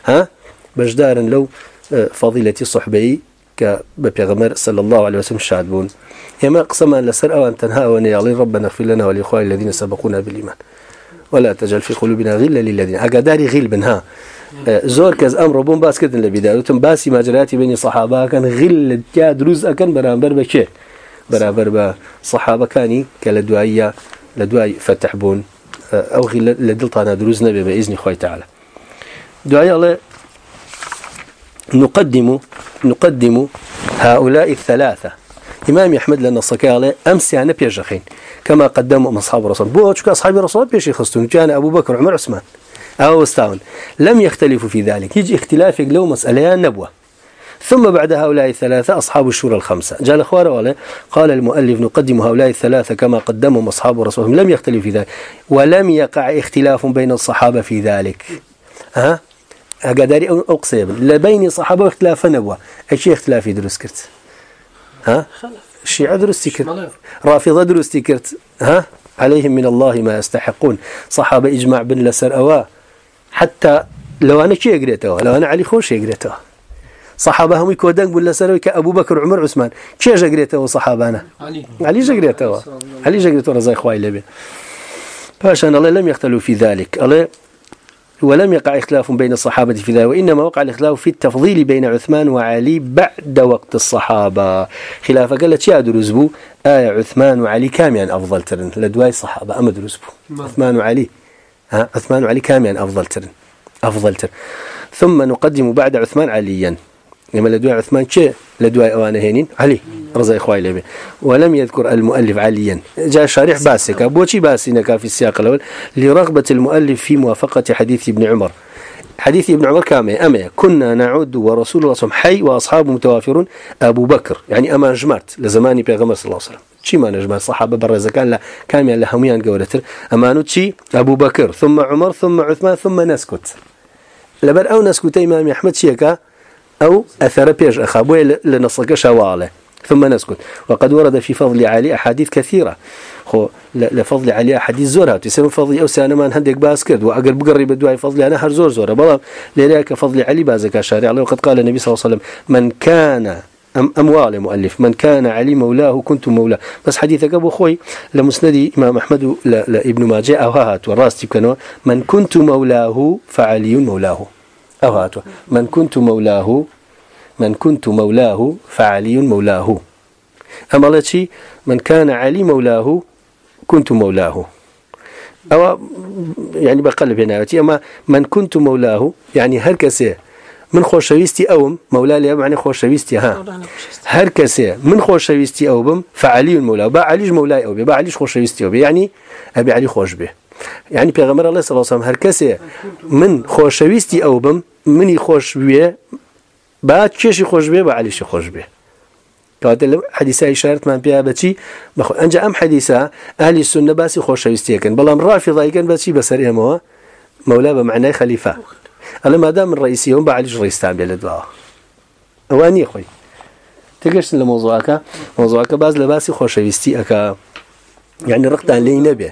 S1: ها بجدارن لو فضيلة صحبي كبيغمر صلى الله عليه وسلم شادبون يما قسما لسر أوان تنها ونيالي ربنا اغفر لنا ولإخوان الذين سبقونا بالإيمان. ولا تجعل في قلوبنا غلا للذين اقداري غل بنها. زور كز امر بون باس كدن لبدايه تم باسي ماجراتي بين الصحابه كان غل جا دروز اكن برابر بشي برابر با صحابه كاني كلدوايه لدواي فتح بون او غل لدلطانا دروز نبي باذن الله تعالى دعاء الله نقدم نقدم هؤلاء الثلاثه امام احمد لنا صكاله امس يعني بيجخين كما قدموا اصحاب الرسول بو اشكو اصحاب الرسول بيش يخصون كان ابو بكر وعمر عثمان او استاون لم يختلفوا في ذلك. يجي اختلاف لو مساله نبوه ثم بعد هؤلاء الثلاثه اصحاب الشورى الخمسه جاء الاخوار ولا قال المؤلف نقدم هؤلاء الثلاثه كما قدموا اصحاب الرسول لم يختلف في ذلك ولم يقع اختلاف بين الصحابه في ذلك. ها؟ اقدر اقسم لبين الصحابه اختلاف نبوه ايش اختلاف يدرس كرت؟ ها؟ الشيعة درستي كرت. رافضة درستي كرت. ها؟ عليهم من الله ما يستحقون. صحابة إجماع بن لسر أوا حتى لو أنا شيء قريته لو أنا علي خوش قريته. صحابة هم يكودن بن لسر كأبو بكر عمر عثمان كي قريته صحابة أنا علي علي قريته علي قريته رزاي خوالي لبي فاشان الله لم يختلوا في ذلك. الله ولم يقع اختلاف بين الصحابة في ذلك وإنما وقع الاختلاف في التفضيل بين عثمان وعلي بعد وقت الصحابة. خلافة قالت يا درزبو آية عثمان وعلي كاميان أفضل ترن. لدواي الصحابة أما درزبو عثمان وعلي. ها؟ عثمان وعلي كاميان أفضل ترن. أفضل ترن. ثم نقدم بعد عثمان عليا. لما لدواء عثمان شيء لدواء أوانا هينين علي رضي إخوائي لبي. ولم يذكر المؤلف عليا. جاء شارح باسك بوشي باسينك في السياق الأول؟ لرغبة المؤلف في موافقة حديث ابن عمر. حديث ابن عمر كامي أمي كنا نعود ورسول الله صلى حي وأصحابه متوافرون. أبو بكر، يعني أما جمعت لزماني بيغمر صلى الله عليه وسلم. شي ما نجمع الصحابة برزا كان لا كامي لهميان قولتر أما نوتشي أبو بكر، ثم عمر، ثم عثمان، ثم نسكت. لبر أو نسكت إمام أحمد شيكا او اثر پیش اخابو لنصك شواله ثم نسكت. وقد ورد في فضل علي أحاديث كثيرة. خو لفضل علي أحاديث زورها. تسمى فضل أو سانا من هندك باس وأقر بقرب الدعاء فضل أنا هر زور زورة. بلا لذلك فضل علي بازك شارع. الله وقد قال النبي صلى الله عليه وسلم، من كان أم أموال مؤلف، من كان علي مولاه كنت مولاه. بس حديثك أبو خوي، لمسندي إمام أحمد لابن ماجه، أو هات وراستي كانوا من كنت مولاه فعلي مولاه. أو هات من كنت مولاه من كنت مولاه فعلي مولاه. أما الله من كان علي مولاه كنت مولاه. أو يعني بقلب هنا أما من كنت مولاه يعني هركسه من خوشويستي اوم مولا لي معنی خوشويستي ها. هر کسی من خوشويستي او بم فعلي مولا با علي مولا او با علي خوشويستي او يعني ابي علي خوش به يعني پیغمبر الله صلى الله عليه وسلم هر کسی من خوشويستي او بم مني خوش به با چشي خوش به با علي خوش به كاتل حديثه اشاره من بها بتي بخو انجا ام حديثه اهل السنه بس خوشويستي كان بلا رافضه كان بس بسر امه مولا بمعنى خليفه ألا ما دام الرئيسي هم بعليش رئيستان بلدوا أواني خوي تقشت لموضوعك موضوعك باز لباسي خوشويستي أكا يعني یعنی رقتان لي نبي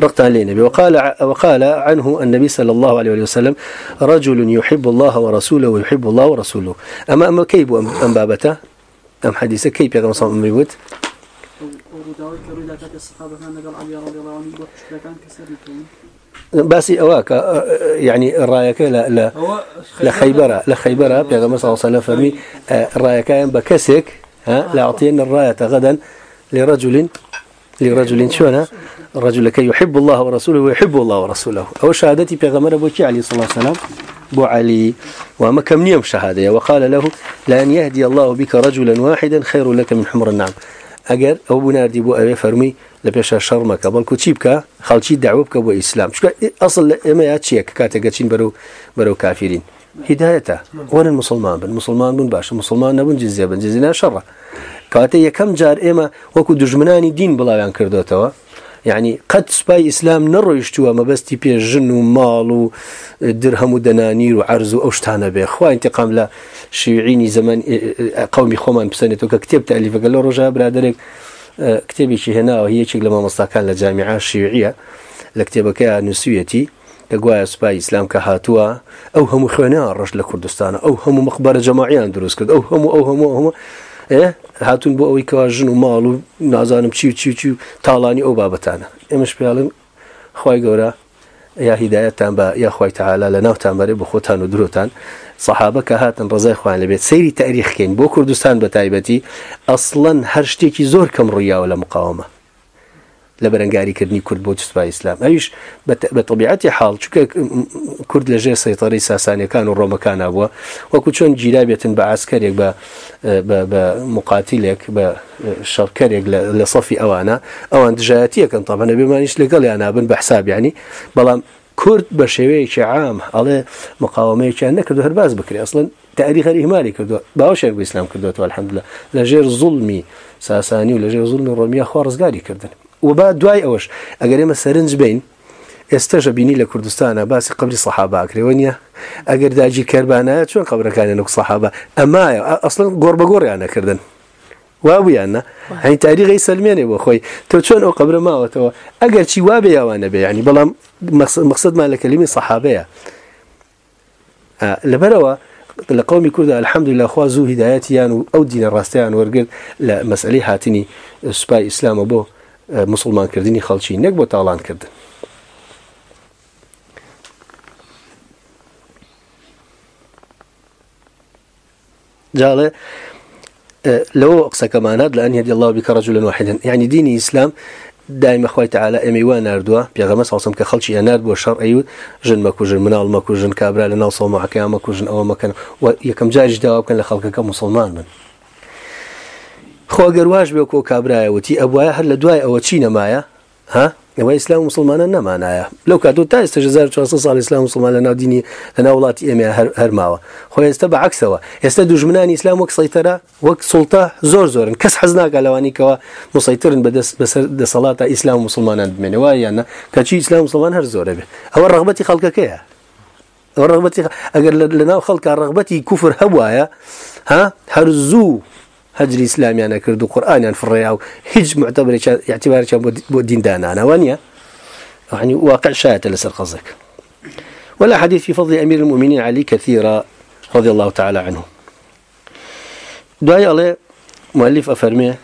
S1: رقتان لي نبي وقال, وقال عنه النبي صلى الله عليه وسلم رجل يحب الله ورسوله ويحب الله ورسوله. أما أما كيف أم بابته؟ أم حديثة كيف يا كان كسر باسي اواك يعني رايك لا لا لا خيبره لا خيبره بيغمبر صلى الله عليه وسلم رايك بكسك ها لا اعطينا الرايه غدا لرجل لرجل شلون رجل كي يحب الله ورسوله ويحب الله ورسوله. او شهادتي بيغمبر ابو علي صلى الله عليه وسلم بو علي. وما كم نيم شهاده وقال له لان يهدي الله بك رجلا واحدا خير لك من حمر النعم. اگر او بناردي بو ابي فرمي، لبيش شرمك. بلكو تشيبك خالشي دعوبك بو اسلام شو اصل اما ياتشيك كاتغاتشين برو برو كافرين. هدايته. وين المسلمان بن؟ مسلمان بن باش. مسلمان نبن جزيه بن. جزينا شر كاتي يكم جار اما وكو دجمناني دين بلايان كردوتوا. يعني قد سباي اسلام نرويشتوا ما بس تي جن ومال ودرهم ودنانير وعرز اوشتانا به خو انتقام لا شيعيني زمان قومي خومان بسنتو كتب تاليف قال له رجا برادرك كتابي شي هنا وهي شي لما مستقل للجامعه الشيوعيه لكتابك نسويتي تقوى سباي اسلام كهاتوا او هم خونا الرجل كردستان او هم مخبر جماعيه دروس كرد او هم او هم, أو هم ايه هاتون بو و ماڵ و نازانم تشيو تشيو تشيو طالاني او خی گەورە یا خوي بە یاخوای هدايه لە ناوتان بەێ بە خۆتان و درۆتان ودروتان کە هاتن ڕزای خوان لەبێت سەیری تاریخکەین بۆ بو بە تایبەتی ئەسڵەن هەر شتێکی زۆر کەم ريا لە مقاومە لبرنگاری کردنی کرد بۆ جسبا ئیسلام. ئەویش بە طبیعەتی حاڵ چکە کورد لەژێر سەیتەڕی ساسانەکان و ڕۆمەکان بووە وەکو چۆن گیرا بێتن بە ئاسکارێک بە مقاتیلێک، بە شەڕکەرێک لە سەفی ئەوانە. ئەوان دژایەتیەکەن تاابەنە بێمانیش لەگەڵ یان نابن بە حسابیانی بەڵام کورد بە شێوەیەکی عام، ئەڵێ مقاومەیەکیان نەکرد هەر باز بکرێ. اصلا تاریخ هەماری کردو باوشێک بە ئسلام کردوەوە الحمدلله لەژێر زڵمی ساسانی و لەژێر زڵمی ڕۆمیا خۆڕزگاری کردن. وبعد دواي اوش اگر ما سرنج بين استجبني لكردستان باس قبل الصحابه كريونيا اگر داجي كربانا شلون قبر كان انك صحابه؟ اما اصلا قرب قور يعني كردن وابي انا يعني تاريخ سلماني ابو اخوي تو شلون او قبر ما تو اگر شي وابي يا وانا بي يعني بلا مقصد ما لكلمه صحابيه لبروا لقوم كرد الحمد لله اخوا زو هدايتيان او دين الراستيان ورقل لا مساله هاتني سباي اسلام ابو مسلمان کردنی خلچی نک بو تالان کردن. جاله لو اقصى كمانات لان يهدي الله بك رجلا واحدا. يعني دين الاسلام دائما اخوي تعالى اميوان اردوا بيغمس صوصم كخلشي اناد بو شر ايو جن مكو جن منال مكو جن كابرا لنا صوم مع كيام مكو جن او مكان ويكم جاج جواب كان لخلقك مسلمان من خو اگر واش به کو کابرای وتی ابوای هر لدوای او چی نمایا ها؟ و اسلام مسلمان نه مانایا لو کادو تا استجزار 400 سال اسلام مسلمان نه دینی انا ولاتي ام هر هر ماوا خو است بعكسه است دجمنان اسلام وك سيطره وك سلطه زور زور كس حزنا قالواني كوا مسيطرن بدس بس د صلاه اسلام مسلمان من وايا انا كشي اسلام مسلمان هر زور به او رغبتي خلقك يا رغبتي اگر لنا خلق رغبتي كفر هوايا ها؟ هرزو هجر إسلامي أنا كردو قرآن في الرياء هج معتبر اعتبار بو دين دانا. أنا وانيا يعني واقع شاهد لسر قصدك. ولا حديث في فضل أمير المؤمنين علي كثيرا رضي الله تعالى عنه. دعي الله مؤلف أفرميه،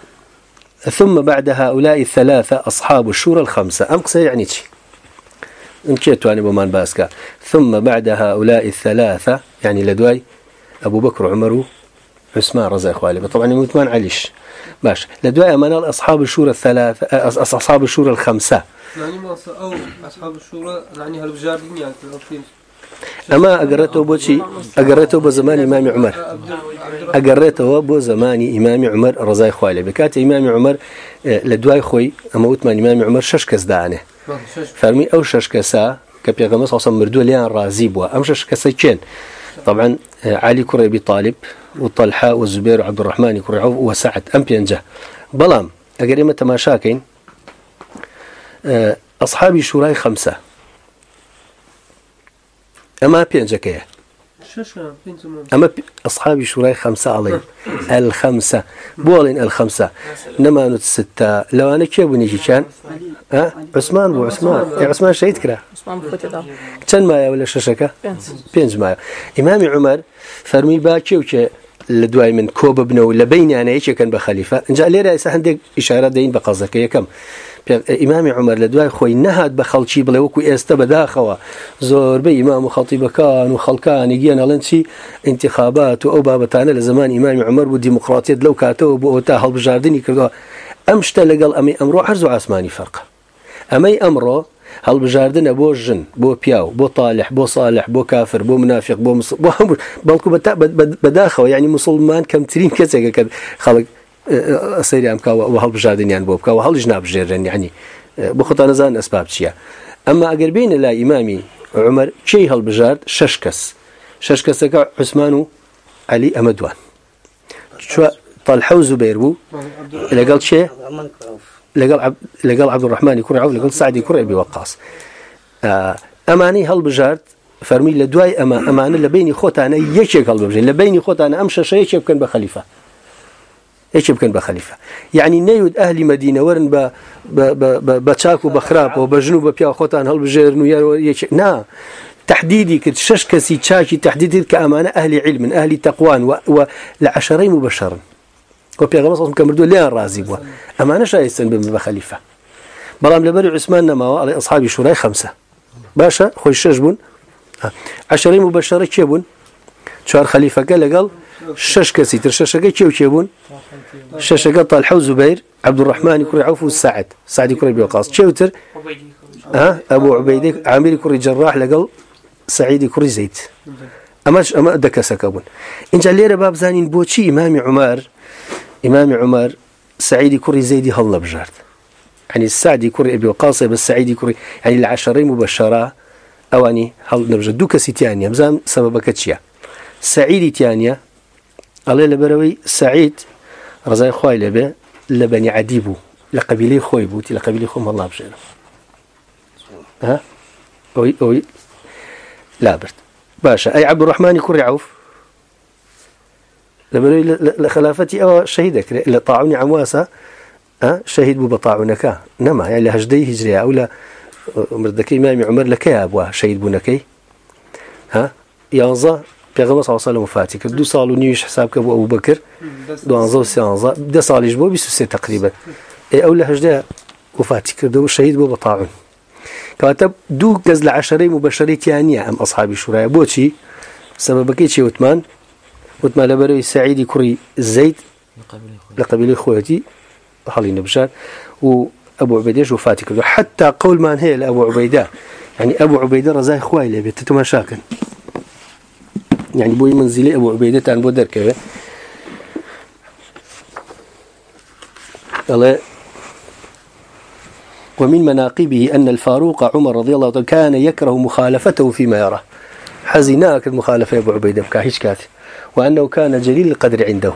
S1: ثم بعد هؤلاء الثلاثة أصحاب الشورى الخمسة. أمقصة يعني شيء انكيتوا أنا بمان باسكا. ثم بعد هؤلاء الثلاثة يعني لدواي أبو بكر عمر عثمان رضي الله طبعا عثمان عليش باش. لدواي أمان أصحاب الشورى الثلاثة أصحاب الشورى الخمسة. يعني ما أو أصحاب الشورى يعني هالبجاردين يعني أما أقرته بوشي أقرته بزمان إمام عمر. أقرته بو زمان إمام عمر رضي الله بكات إمام عمر لدواي خوي أما وثمان إمام عمر شش دانه. فرمي أو شش كسا كبيغمس أصلا مردو ليان رازي بوا. أم شش كسا كين؟ طبعا علي كري أبي طالب وطلحة والزبير وعبد الرحمن كري عوف وسعد أم بينجا بلام أقريمة تماشاكين أصحابي شوراي خمسة. أما بينجا أما أصحابي شوراي خمسة علي الخمسة بولين الخمسة نما نوت ستة لو أنا كيف بنيجي كان ها؟ عثمان بو عثمان. يا عثمان شهيد كرا كان ما ولا ششكة بينج ما إمام عمر فرمي باكي وكي لدواي من كوب ابنه لبين أنا إيش كان بخليفة إن جاء لي رأيس عندك إشارة دين بقصدك يا كم امام عمر لدواي خوي نهاد بخلشي بلا وكو استبدا خوا زور بي امام خطيب كان وخلكان يجينا لنشي انتخابات او بابتانا لزمان امام عمر والديمقراطيه لو كاتو بو تا هل بجاردني كردو امشت لقل امي امرو عرض عثماني فرق امي امرو هل بجاردن بو جن بو بياو بو طالح بو صالح بو كافر بو منافق بو مص... بو بلكو بداخل يعني مسلمان كم ترين كذا خلق سيري امكا وهل بجادن يعني بوبكا وهل جناب جيرن يعني یعنی، بخطا نزان اسباب شيا اما اگر بين لا امامي عمر شي هل بجاد ششكس ششكس عثمان علي امدوان شو طلحه وزبير بو اللي قال شيء لقال عبد لقال عبد الرحمن يكون عوف لقال سعد يكون ابي وقاص اماني هل بجاد فرمي لدواي اما امانه لبيني خوت انا يشك هل بجاد لبيني خوت انا امشى شيء كان بخليفه ايش يمكن بخليفه يعني نيود اهل مدينه ورن ب بتشاك وبخراب وبجنوب بيا خوتان هل بجير نو نا. تحديدي كت شش كسي تشاكي تحديدي كامانه اهل علم اهل تقوان ولعشرين مبشرا وبيا غمص كم ردوا لين رازي بوا امانه شايستن بخليفه برام لبري عثمان نما على اصحاب شورى خمسه باشا خوش شجبون عشرين مبشره كيبون شهر خليفه قال قال شش كسي تر شش كي كيبون شش قطع الحو زبير عبد الرحمن يكون عوف والسعد سعد. يكون ابي وقاص شوتر ها؟ ابو عبيده عامر يكون جراح لقل سعيد يكون زيد اماش اما دك سكبون ان جا ليره باب زانين بوشي امام عمر امام عمر سعيد يكون زيد هلا بجارد يعني یعنی السعد يكون ابي وقاص بس سعيد يكون يعني یعنی العشرين مبشره اواني هل نرجع دوك سيتيانيا مزام سببك تشيا سعيد تيانيا الله لبروي سعيد رضاي خوي لبه لبني عديبو لقبيلي خوي بوتي لقبيلي خوم الله بجينا ها؟ اوي اوي لا برد باشا اي عبد الرحمن يكون عوف لبروي لخلافتي او شهيدك لطاعوني عمواسا ها؟ شهيد بو بطاعونك نما يعني یعنی لهجدي هجريا او لا مردكي امام عمر لك يا ابوها شهيد ها؟ يانزا پیغمبر صلی الله علیه و وفاتی کرد. دو سال و نیوش حساب کرد ابو بکر. دو انزا و سیانزا ده سالش بو 23 تقریباً. ای اول هجده وفاتی کرد و شهید بو بطاعون. كاتب دو جزل عشرين مبشرين تانية أم أصحاب الشورى بوتشي سبب كيتشي وثمان وثمان لبروي سعيد كري زيد لقبيل إخواتي حالي نبشار. وأبو عبيدة وفاتي كده حتى قول ما هي لأبو عبيدة يعني أبو عبيدة رزاي إخوائي لبي تتماشاكن یعنی يعني بوي منزلي أبو عبيدة عن بو كذا الله ومن مناقبه أن الفاروق عمر رضي الله عنه كان يكره مخالفته فيما يرى حزناك المخالفة أبو عبيدة، بكاهش كاتي وأنه كان جليل القدر عنده.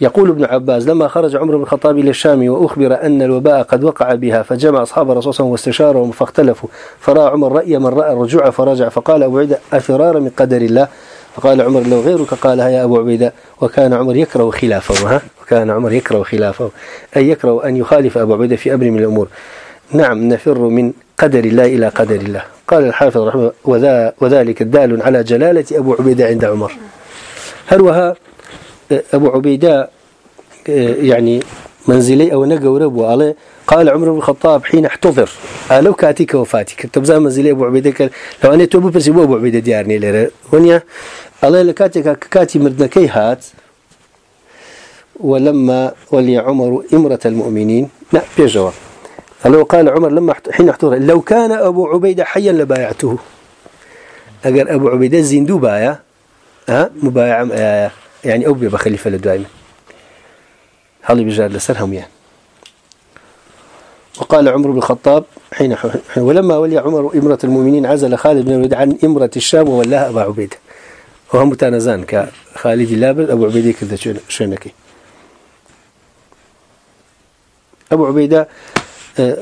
S1: يقول ابن عباس، لما خرج عمر بن الخطاب إلى الشام وأخبر أن الوباء قد وقع بها، فجمع أصحاب الرسول صلى الله واستشارهم فاختلفوا. فرأى عمر رأي من رأى الرجوع، فرجع فقال أبو عيدة أفرار من قدر الله. فقال عمر لو غيرك قالها يا أبو عبيدة. وكان عمر يكره خلافه، ها؟ وكان عمر يكره خلافه، أي يكره أن يخالف أبو عبيدة في أمر من الأمور. نعم، نفر من قدر الله إلى قدر الله. قال الحافظ رحمه وذا وذلك الدال على جلالة أبو عبيدة عند عمر. هل وها أبو عبيدة، يعني منزلي أو نقور أبو عليه قال عمر بن الخطاب حين احتضر لو كاتيك وفاتك تبزا منزلي أبو عبيدة لو أنا توبو بس أبو عبيدة ديارني لره ونيا الله لكاتك كاتي مردنكي هات؟ ولما ولي عمر إمرة المؤمنين، لا بيجوا لو قال عمر لما حين احتضر، لو كان أبو عبيدة حيا لبايعته. أجر أبو عبيدة زندو بايع، ها مبايع یعنی يعني أبي بخليفة للدائمة هل بجار لسرهم يعني وقال عمر بن الخطاب حين ولما ولي عمر إمرة المؤمنين عزل خالد بن الوليد عن إمرة الشام وولاها أبا عبيدة. وهم متانزان كخالد اللابد أبو عبيدة كذا شنكي أبو عبيدة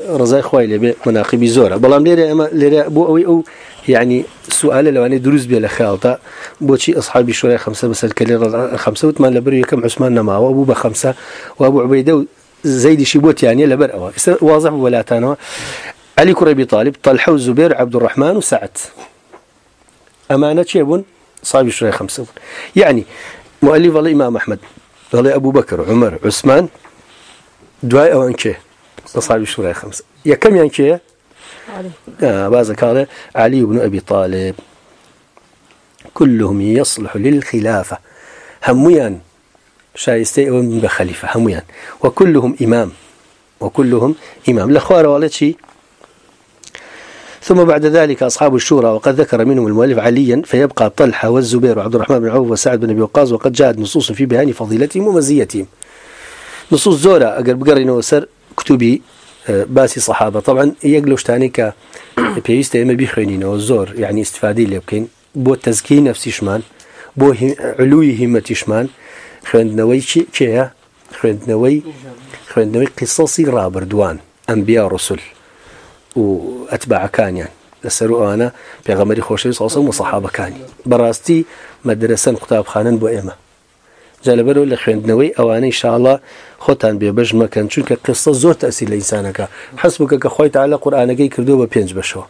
S1: رضاي خويلي بمناقب زورة. بلام ليرة أما ليرة أبو أوي أو يعني سؤال لو أنا دروس بيا لخالطة بوشي أصحابي شوية خمسة بس الكلير خمسة وثمان لبري كم عثمان نما وأبو بخمسة وأبو عبيدة زيد شيبوت يعني یعنی لبر أوا واضح ولا تانا علي كربي طالب طلحة والزبير عبد الرحمن وسعد أمانة شيبون صحابي شوية خمسة يعني یعنی مؤلف الله الإمام أحمد والله أبو بكر عمر، عثمان دعاء أو أنكيه أصحاب الشورى خمسة يا كم ينكي آه بعض قال علي بن أبي طالب. كلهم يصلح للخلافة. هميان شايستي ومن بخليفة هميان وكلهم إمام. وكلهم إمام. الأخوار والتي ثم بعد ذلك أصحاب الشورى، وقد ذكر منهم المؤلف عليا، فيبقى طلحة والزبير وعبد الرحمن بن عوف وسعد بن أبي وقاص، وقد جاءت نصوص في بيان فضيلتهم ومزيتهم. نصوص زورة أقل بقرين وسر كتبي باسي صحابة طبعا يقلوش تاني ك بيست اما بيخوينين وزور يعني یعنی استفادي اللي بكين بو تزكي نفسي شمان بو علوي همتي شمان خوند نوي شي كيا خوند نوي خوند نوي قصصي رابر دوان انبياء رسل واتباع كان يعني لسروا انا بيغمري خوشي صلى الله عليه وسلم وصحابه كان براستي مدرسه كتاب خانن بو اما جالبرو لخوندنوي اواني ان شاء الله خوتان بيبج مكان چونك قصه زور تاثير لانسانك حسبك كخويت على قران جاي كردو ببينج بشو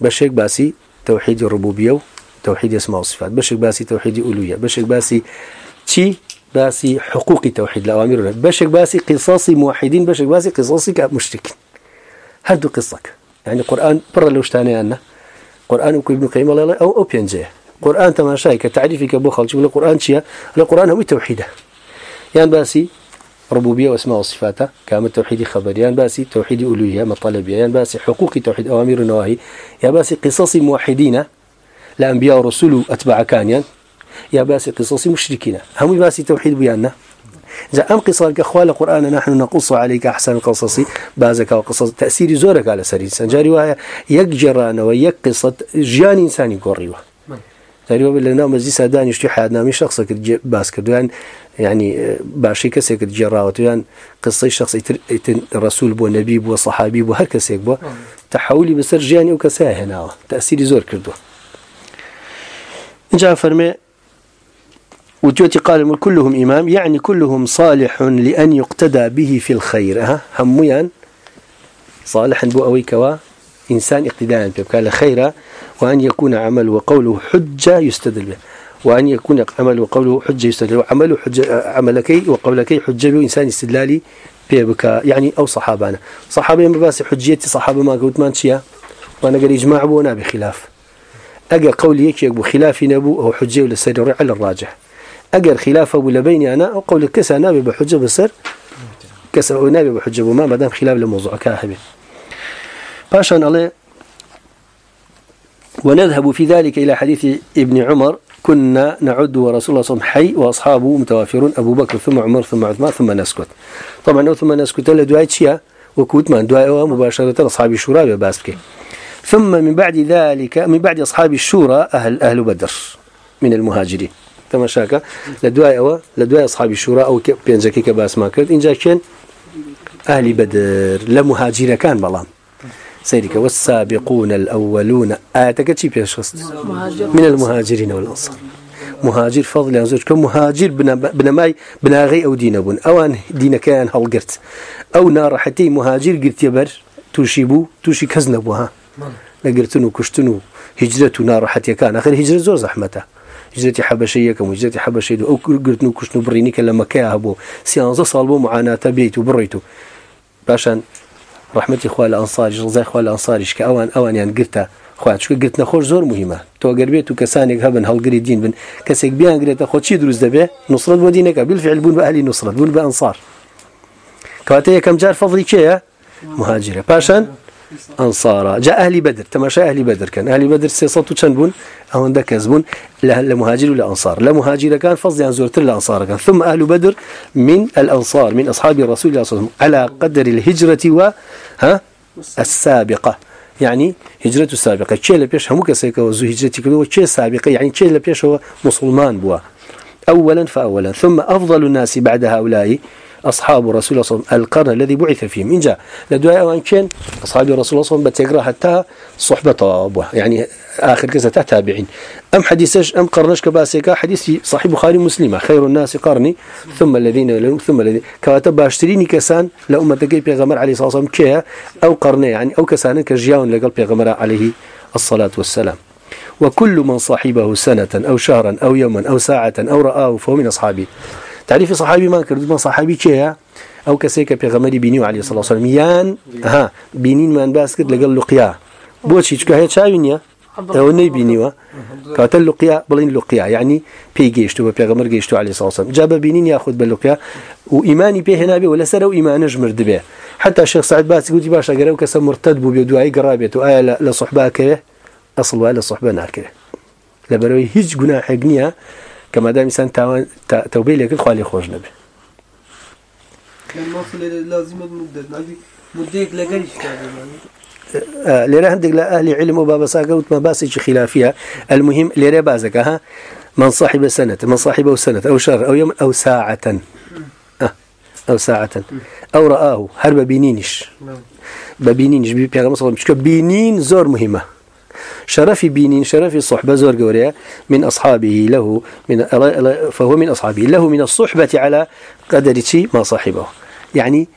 S1: بشيك باسي توحيد الربوبيه توحيد اسماء وصفات بشيك باسي توحيد الالوهيه بشيك باسي تشي باسي حقوق توحيد الاوامر بشيك باسي قصص موحدين بشيك باسي قصص مشركين هدو قصك يعني یعنی قران بر لوش ثاني انا قران ابن قيم الله او او بينجه قرآن تماشاي كتعريفك أبو خالد شو القرآن شيء القرآن هو توحيده يعني باسي ربوبية واسماء وصفاته كامل توحيد خبر يعني باسي توحيد ألوهية مطالبية يعني باسي حقوق توحيد، أوامر ونواهي يعني باسي قصص موحدين، الأنبياء ورسول أتباع كان يعني يا باسي قصص مشركين. هم باسي توحيد بياننا إذا أم قصة الأخوال القرآن، نحن نقص عليك أحسن القصص. بازك وقصص تأثير زورك على سرير سنجاري وهي يكجران ويك قصة جيان إنساني قريوه تقريبا لنا مزيس هداني شتي حياتنا مش شخص كد جی باس كدوان يعني یعنی، يعني یعنی، باشي كسي كد جراوت. يعني قصة شخص يتن الرسول بو نبي بو صحابي بو، هر كسي بو. تحولي بسر جاني وكساه هنا تأثير زور كردو جاء فرمي وجوتي قال كلهم إمام يعني كلهم صالح لأن يقتدى به في الخير ها هميان صالح بو أويكوا إنسان اقتداء بكال خيرا وأن يكون عمل وقوله حجة يستدل به. وأن يكون عمل وقوله حجة يستدل عمل حجة، عملك وقولك حجة به إنسان استدلالي بك. يعني أو صحابانا. صحابة مباس حجيتي صحابة ما قلت ما نشيا. وأنا قال إجماع بونا بخلاف أجر قولي يكي أبو خلاف نبو أو حجة ولا سر على الراجح. أجر خلاف أبو لبيني أنا أو قول كسا نابي بحجة بسر. كسا نابي بحجة بما ما دام خلاف لموضوع كاهبين باشا الله ونذهب في ذلك إلى حديث ابن عمر كنا نعد ورسول الله صلى الله عليه وسلم حي وأصحابه متوافرون أبو بكر ثم عمر ثم عثمان ثم نسكت. طبعا ثم نسكت لدعاء شيا وكوت من دعاء مباشرة أصحاب الشورى بباسك ثم من بعد ذلك من بعد أصحاب الشورى أهل, أهل بدر من المهاجرين. كما شاك لدعاء لدعاء أصحاب الشورى أو بينزكي كباس ما كرت. إن جاكين أهل بدر لمهاجر كان بلام. سيرك والسابقون الأولون. آتك تشي بيشخص من المهاجرين والأنصار. مهاجر فضل يعني زوج كمهاجر بنا بنماي بناغي او دين ابن او ان دين كان هلقرت او نار حتى مهاجر قلت يبر توشيبو توشي كزنبوها لقرتنو كشتنو. هجرته نار حتى كان. اخر هجره زور زحمته. هجرتي حبشيه كم؟ هجرتي حبشيه او قرتنو كشتنو بريني كلما كاهبو سيانزا صالبو معاناه بيت وبريتو باشان رحمتي اخوان الانصار جزاي اخوان الانصار كاوان اوان يعني قلتها خواهد شو قلت نخوش زور مهمه تو اگر بيتو كسانك هبن هلقري دين بن كسيك بيان قريت خود چي دروز دبه نصرت ودينك بالفعل بون بأهلي نصرت بون بأنصار كواتي كم جار فضلي كيه مهاجره باشان أنصارا. جاء أهل بدر، تماشى أهل بدر كان. أهل بدر سيصوتوا تشنبون أو عندك كذبون لا لمهاجر ولا أنصار؟ لا مهاجر كان فضل عن زورت الأنصار كان. ثم أهل بدر من الأنصار، من أصحاب الرسول صلى الله عليه وسلم، على قدر الهجرة و ها؟ السابقة. يعني هجرة السابقة. شيء لبيش همو كسيك وزو هجرتي كله شيء سابقة؟ يعني شيء لبيش هو مسلمان بوا أولا فأولا. ثم أفضل الناس بعد هؤلاء أصحاب رسول الله صلى الله عليه وسلم، القرن الذي بعث فيهم. إن جاء لدعاء وأن كان أصحاب رسول الله صلى الله عليه وسلم بتقرأ حتى صحبة أبوه. يعني آخر كذا تتابعين أم حديثش، أم قرنش كباسيكا حديث صحيح بخاري مسلمة خير الناس قرني، ثم الذين يلون ثم الذين كواتب باشتريني كسان لأمتك بيغمر عليه الصلاة والسلام كيا أو قرني، يعني أو كسان كجياون لقل بيغمر عليه الصلاة والسلام. وكل من صاحبه سنة أو شهرا أو يوما أو ساعة أو رآه فهو من أصحابه. تعريف صحابي ما كرد من صحابي كيا او كسيك بيغمري بينيو عليه الصلاه والسلام. يان ها بينين من باسكت لقال لقيا بوشي تشكا هي شاوينيا او ني بينيوا قاتل لقيا بلين لقيا يعني بي جيشتو بيغمر جيشتو عليه الصلاه والسلام. جاب بينين ياخذ باللقيا وايماني به هنا بي ولا سرو ايمان جمر دبه حتى الشيخ سعد باس يقول باشا قراو كسم مرتد بو بدعاء قرابته ايه لصحبه اصل ولا صحبه ناكله لبروي هيج غنا حقنيه كما دام انسان توبه لك خالي خوش نبي لازم مده مديك لقيش ليرا عندك لاهل علم وبابا ساقه وما باسج خلافيها المهم ليرا بازك ها. من صاحب سنه من صاحبه سنه او شهر او يوم او ساعه او ساعه او راه هرب بينينش ببينينش بي بيغمس بينين زور مهمه شرف بينين شرف الصحبة زور قوريا من أصحابه له، من فهو من أصحابه له، من الصحبة على قدر شيء ما صاحبه. یعنی يعني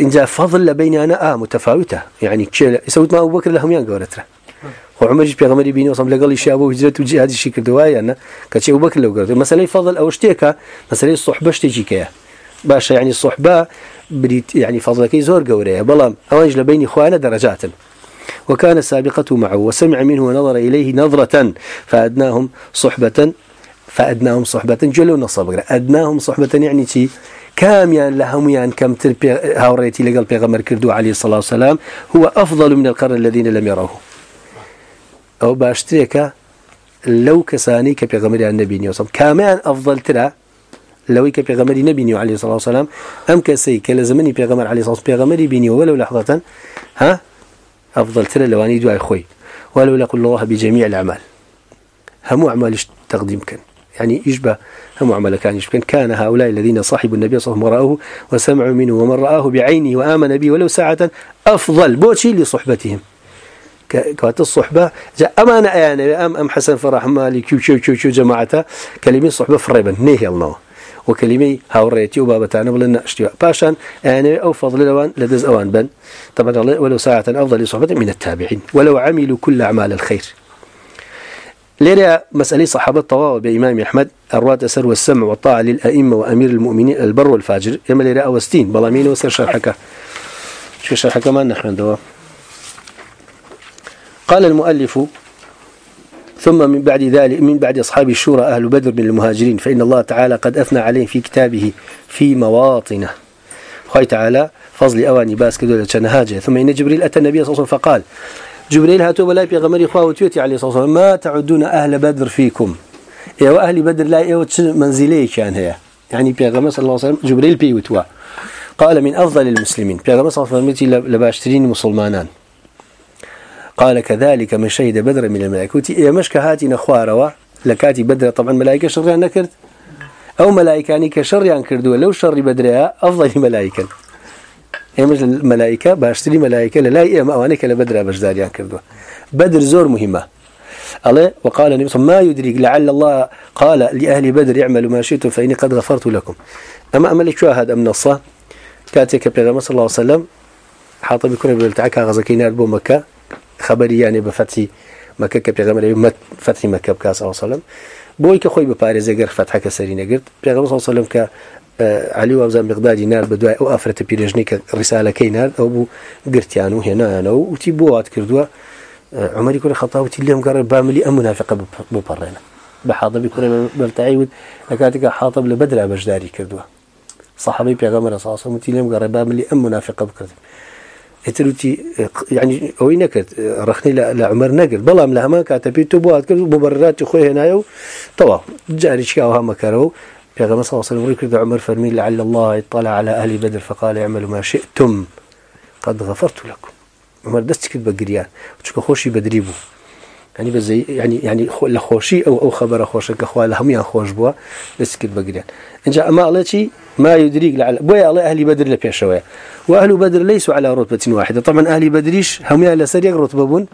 S1: إن جاء فضل بين أنا آه متفاوتة یعنی يعني كشيء سويت ما أبو بكر لهم يان قورتره وعمر جي بيغمري بيني وصم لقال لي شابو هجرت وجي هذا الشيء كردوايا أنا كشي أبو بكر لو قرت مسألة فضل أو اشتيكا مسألة الصحبة اشتيجي كيا باشا يعني یعنی الصحبة بريت يعني فضلك زور قوريا بلام أوانج لبين إخوانا درجات وكان سابقته معه، وسمع منه ونظر إليه نظرة، فأدناهم صحبة فأدناهم صحبة، جلو نصب أدناهم صحبة يعني شيء كام يعني لهم يعني كم تربي هاوريتي لقال بيغمر كردو عليه الصلاة والسلام، هو أفضل من القرن الذين لم يروه. أو باشتريك لو كساني كبيغمر النبي نيوسم كامان أفضل ترى لو كبيغمر النبي عليه الصلاة والسلام. أم كسي كلزمني بيغمر عليه الصلاة والسلام. بيغمر بيني ولو لحظة، ها؟ أفضل ترى لواني دعاء خوي. ولو لقل الله بجميع الأعمال. هم أعمال تقديم كان. يعني يشبه هم أعمال كان يشبه. كان هؤلاء الذين صاحبوا النبي صلى الله عليه وسلم ورأوه وسمعوا منه ومن رآه بعينه وآمن به ولو ساعة أفضل. بوشي لصحبتهم. كانت الصحبة. جاء أمانة يعني أم أم حسن فرح مالي كيو كيو كيو كيو جماعته. كلمة صحبة فريبا نهي الله. وكلمه هاوريتي وبابتان بلنا اشتياء باشان يعني او فضل لوان لدز اوان بن. طبعا ولو ساعة افضل صحبة من التابعين ولو عملوا كل اعمال الخير ليرى مسألة صحابة الطواء بإمام أحمد الرواد أسر والسمع والطاعة للأئمة وأمير المؤمنين البر والفاجر. يما ليرى أوستين بلامين وسر شرحك شو شرحك ما نحن دوا قال المؤلف ثم من بعد ذلك من بعد أصحاب الشورى أهل بدر من المهاجرين، فإن الله تعالى قد أثنى عليهم في كتابه في مواطنه. خوي تعالى، فضل أواني باس كدولة شنهاجة ثم إن جبريل أتى النبي صلى الله عليه وسلم فقال، جبريل هاتوا بلا بيغمر إخوة وتيوتي عليه الصلاة والسلام، ما تعدون أهل بدر فيكم؟ يا أهل بدر لا يوت منزلي كان هي. يعني بيغمر صلى الله عليه وسلم جبريل بيوتوا. قال، من أفضل المسلمين. بيغمر صلى الله عليه وسلم لباشترين مسلمانان. قال كذلك من شهد بدر من الملائكة. يا مشك هاتي نخواروا لكاتي بدر طبعا ملائكة شر نكرت. أو ملائكة كشر كردوا. لو شر بدرها أفضل ملائكة. يا مش الملائكة؟ باشتري ملائكة. لا يا أوانك لبدر بجدار كردوا. بدر زور مهمة. الله وقال النبي ما يدرك لعل الله قال لأهل بدر يعملوا ما شئتم فإني قد غفرت لكم. أما أما لشاهد أمن الصلاة. كاتك بيغمس صلى الله عليه وسلم، حاطب يكون بلتعك غزكين أربو مكة خبري يعني بفتح مكة كبيغمس فتح مكة بكاس صلى الله عليه وسلم بوي كخوي بباريز اگر فتح كسرين قرد بيغمس صلى الله عليه وسلم ك علي وابزا مقدادي نار بدواي او افرت بيرجني كرسالة كي نار او بو قرتيانو هنا انا وتي بوات كردوا عمر يكون خطاب وتي اليوم قرر باملي ام منافقة ببرنا بحاضر بيكون بلتعيود لكاتك حاطب لبدر بجداري كردوا صحابي بيغمر صلى الله عليه قرر باملي ام اتروتي يعني اوي نكت، رخني لعمر نقل. بلا من لهما كاتبي تبوات كل مبررات اخوي هنا طوا جاري شكاو شكاوها مكرو پیغمبر صلى الله عليه وسلم سلم عمر فرمي، لعل الله اطلع على اهل بدر فقال اعملوا ما شئتم. قد غفرت لكم. عمر دستك بقريان. تشكو خوشي بدريبو یعنی يعني بزي يعني یعنی- يعني یعنی لخوشي او او خبر خوش كخوا لهم يا خوش بوا دستك بقريان ان جاء ما الله ما يدريك لعل بويا الله اهل بدر لبيشويا واهل بدر ليسوا على رتبه واحده طبعا اهل بدريش هم يا لسر رتبه بون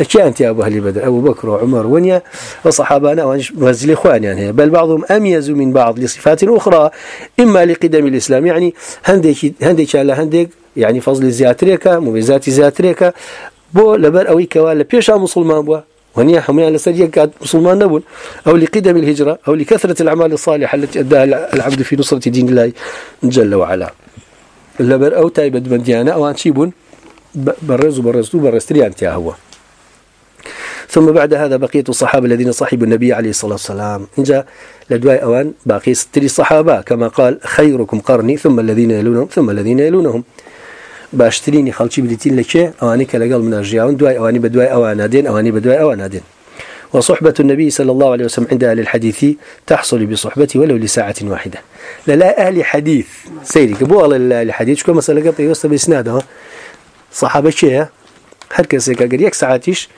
S1: اكي انت يا ابو اهل بدر ابو بكر وعمر ونيا وصحابانا وانزل اخوان يعني بل بعضهم اميز من بعض لصفات اخرى اما لقدم الاسلام يعني هنديك هنديك على هنديك يعني فضل زياتريكا مميزات زياتريكا بو لبر اوي كوا بيشا مسلمان بو ونيا هم على سريه مسلمان نبون او لقدم الهجره او لكثره الاعمال الصالحه التي اداها العبد في نصره دين الله جل وعلا. لبر او تايبد من ديانه او انشيبون برز وبرزتو برستري انت هو ثم بعد هذا بقية الصحابة الذين صحبوا النبي عليه الصلاة والسلام. إن جاء لدواء أوان باقي ستري الصحابة كما قال خيركم قرني، ثم الذين يلونهم ثم الذين يلونهم. باشترینی خەڵکی باشتريني خلشي بديتين لكي أواني كالقل من الرجاون دواء أواني بدواء أوان دين أواني بدواء أوان دين وصحبة النبي صلى الله عليه وسلم عند أهل الحديث تحصل بصحبته ولو لساعة واحدة. لا لا، أهل حديث سيدي كبو الله الحديث، شكو مسألة قطع يوسف بإسنادها صحابة شيء هل كسيكا قال يك ساعاتيش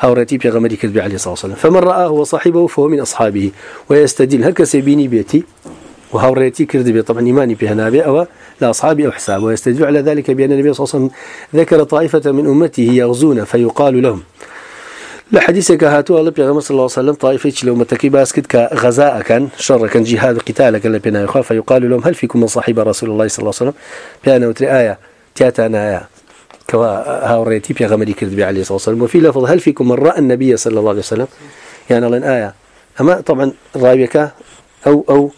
S1: هورتي بيغمري كذب عليه الصلاة والسلام. فمن رآه وصاحبه فهو من أصحابه. ويستدل هل كسيبيني بيتي وهورتي كذب طبعا إيماني بها نابع أو لا أصحابي أو حساب ويستدل على ذلك بأن النبي صلى الله عليه وسلم ذكر طائفة من أمته يغزون، فيقال لهم. لحديث كهاتو الله بيغمر صلى الله عليه وسلم طائفة لو متكي باسكت كغزاء كان شر كان جهاد قتال كان لبنا يخاف فيقال لهم هل فيكم من صاحب رسول الله صلى الله عليه وسلم؟ بأنا وتري آية تياتنا آية كوا هاوريتي بيا غمري كذب عليه الصلاه والسلام. وفي لفظ هل فيكم من راى النبي صلى الله عليه وسلم؟ يعني لن ايه اما طبعا رايك او او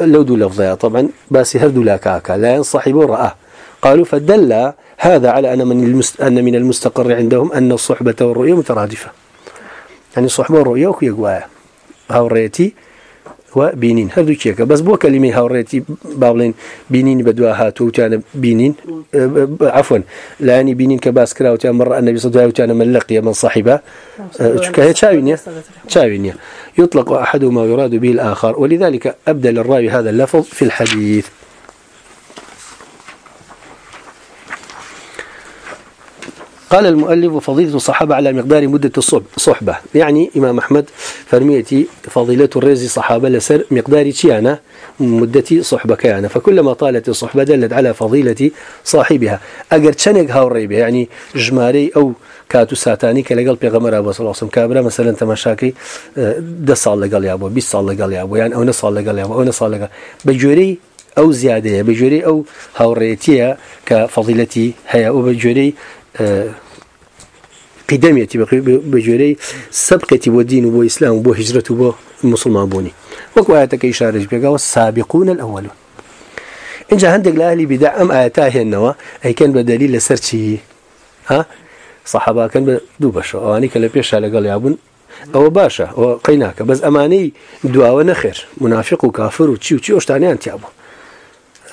S1: لو دو لفظها طبعا بس هردو لا كاكا، لا ينصحب رأه قالوا فدل هذا على أن من المست... أن من المستقر عندهم أن الصحبة والرؤية مترادفة. يعني الصحبة والرؤية وكي يقوا هاوريتي وبينين هذو كيك بس بو كلمه هاوريتي بابلين بينين بدوا هاتو كان بينين عفوا. بینین يعني بينين كباس كراو كان مره النبي صلى الله عليه وسلم من لقي من صاحبه كه تشاوينيا تشاوينيا يطلق احدهما ويراد به الاخر ولذلك ابدل الراوي هذا اللفظ في الحديث. قال المؤلف وفضيلة الصحابة على مقدار مدة الصحبة يعني إمام أحمد فرميتي فضيلة الرزي صحابة لسر مقدار تيانا مدة صحبة كيانا. فكلما طالت الصحبة دلت على فضيلة صاحبها. أقر تشنق هاوري بها يعني جماري أو كاتو ساتاني كالقل بيغمر أبو صلى الله عليه وسلم كابرا، مثلا تماشاكي ده صال لقل يا أبو، بيس صال لقل يا أبو، يعني أو نصال لقل يا أبو، أو نصال لقل بجوري أو زيادة، بجوري أو هاوريتيا كفضيلتي هيا أو بجوري قدميتي بجوري سبقتي ودين وبو إسلام وبو هجرة وبو مسلمان بوني وكو آياتك إشارة بيقا والسابقون الأولون إن جا هندق لأهلي بدع أم آياتاه النوا أي كان بدليل لسرشي ها؟ صحابة كان بدو بشا واني كان لبيش على قال يابون أو باشا وقيناك بس أماني دعاء ونخير منافق وكافر وتشي وتشي وشتاني أنت يابو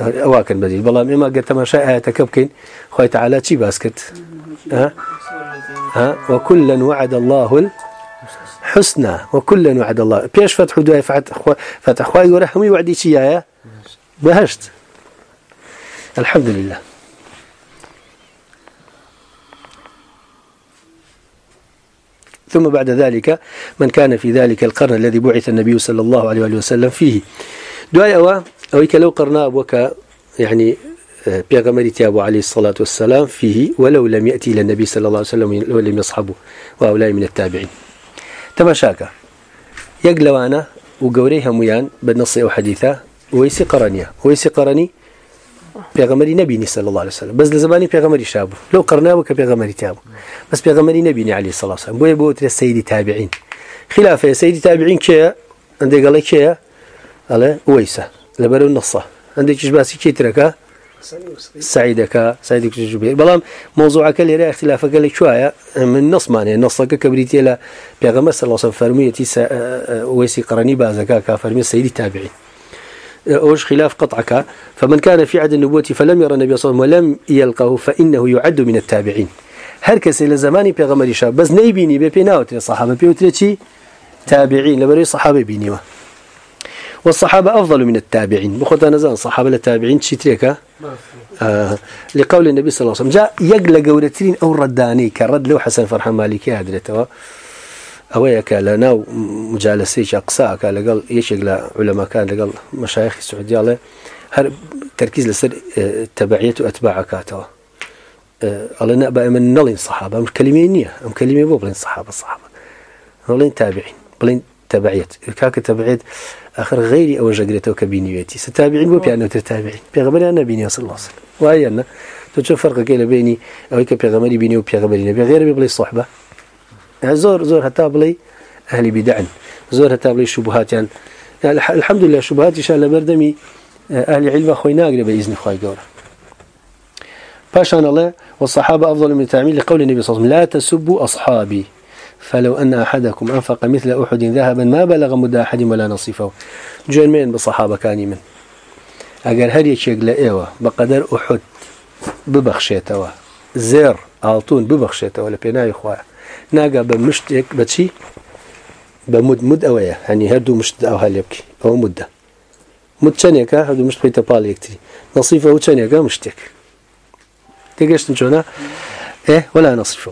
S1: أواكن بديل بالله مما قلت ما شاء آياتك بكين خوي تعالى تشي باسكت ها؟ ها؟ وكلا وعد الله الحسنى. وكلا وعد الله. بيش فتح دعاء فتح خواي ورحمي وعدي شي يا بهشت. الحمد لله. ثم بعد ذلك من كان في ذلك القرن الذي بعث النبي صلى الله عليه وسلم فيه. دعاء أو أو لو قرنا وك يعني بيغمر تيابو عليه الصلاة والسلام فيه ولو لم يأتي إلى النبي صلى الله عليه وسلم ولم يصحبه وهؤلاء من التابعين تماشاك يقلوانا وقوريها ميان بالنص أو حديثة ويسي قرانيا ويسي قراني بيغمري نبيني صلى الله عليه وسلم بس لزماني بيغمري شابه لو قرناه كبيغمري تابو بس بيغمري نبيني عليه الصلاة والسلام بوي بوتر السيد تابعين خلافة يا سيد تابعين كيا عندي قال لك كيا على ويسة لبرو النصة عندك ايش باسي كي تركا سعيدك سعيدك جبير بلام موضوعك اللي راه اختلاف قال لك شويه من نص معنى نصك كبريتي لا. بيغمر صلى الله عليه وسلم فرميتي ويسي قرني بازكا كفرمي سيد تابعين اوش خلاف قطعك؟ فمن كان في عهد النبوة فلم يرى النبي صلى الله عليه وسلم ولم يلقه فإنه يعد من التابعين. هر كسي لزماني بيغمر شاب بس نيبيني بيناوتي الصحابة بيوتريتي تابعين، لبري صحابة بينيوا. والصحابة أفضل من التابعين. بخوتا نزان صحابة التابعين شتريكا آه لقول النبي صلى الله عليه وسلم. جاء يقل قولتين أو رداني كرد. لو حسن فرحان مالكي لتوا أويك لنا مجالسيش أقصاك لقال يشيق علماء كان لقال مشايخ السعودية الله. هر تركيز لسر تبعية أتباعك توا الله نأبا من نلين صحابة. مش كلمين نية أم كلمين بو بلين صحابة الصحابة نلين تابعين. بلين تبعيت. كاك تبعيت آخر غيري أو جاقريته كبينيويتي. ستابعين بو بيعنو تتابعين. بيغمري أنا بيني صلى الله عليه وسلم. وهي أنا تشوف فرق كيلا بيني أو هيك بيغمري بيني وبيغمري نبي. غير بيبلي الصحبة زور زور هتابلي أهل بدعن. زور هتابلي شبهات. يعني الحمد لله شبهات إن شاء الله بردمي أهل علم أخوي ناقر بإذن أخوي قورة. فاشان الله والصحابة أفضل من التعميل لقول النبي صلى الله عليه وسلم، لا تسبوا أصحابي. فلو أن أحدكم أنفق مثل أحد ذهبا ما بلغ مدى أحد ولا نصيفه. جون من بالصحابة كان من. أقل هل يشيق لإيوة بقدر أحد ببخشيته زير آلتون ببخشيته ولا بيناي إخوة. ناقا بمشتك بتشي؟ بمد مد أوية. يعني هردو مشت أو هل يبكي؟ أو مدة. مد شنيكا هردو مشت بيتا بالي يكتري. نصيفه شنيكا مشتك تقشت نجونا إيه، ولا نصيفه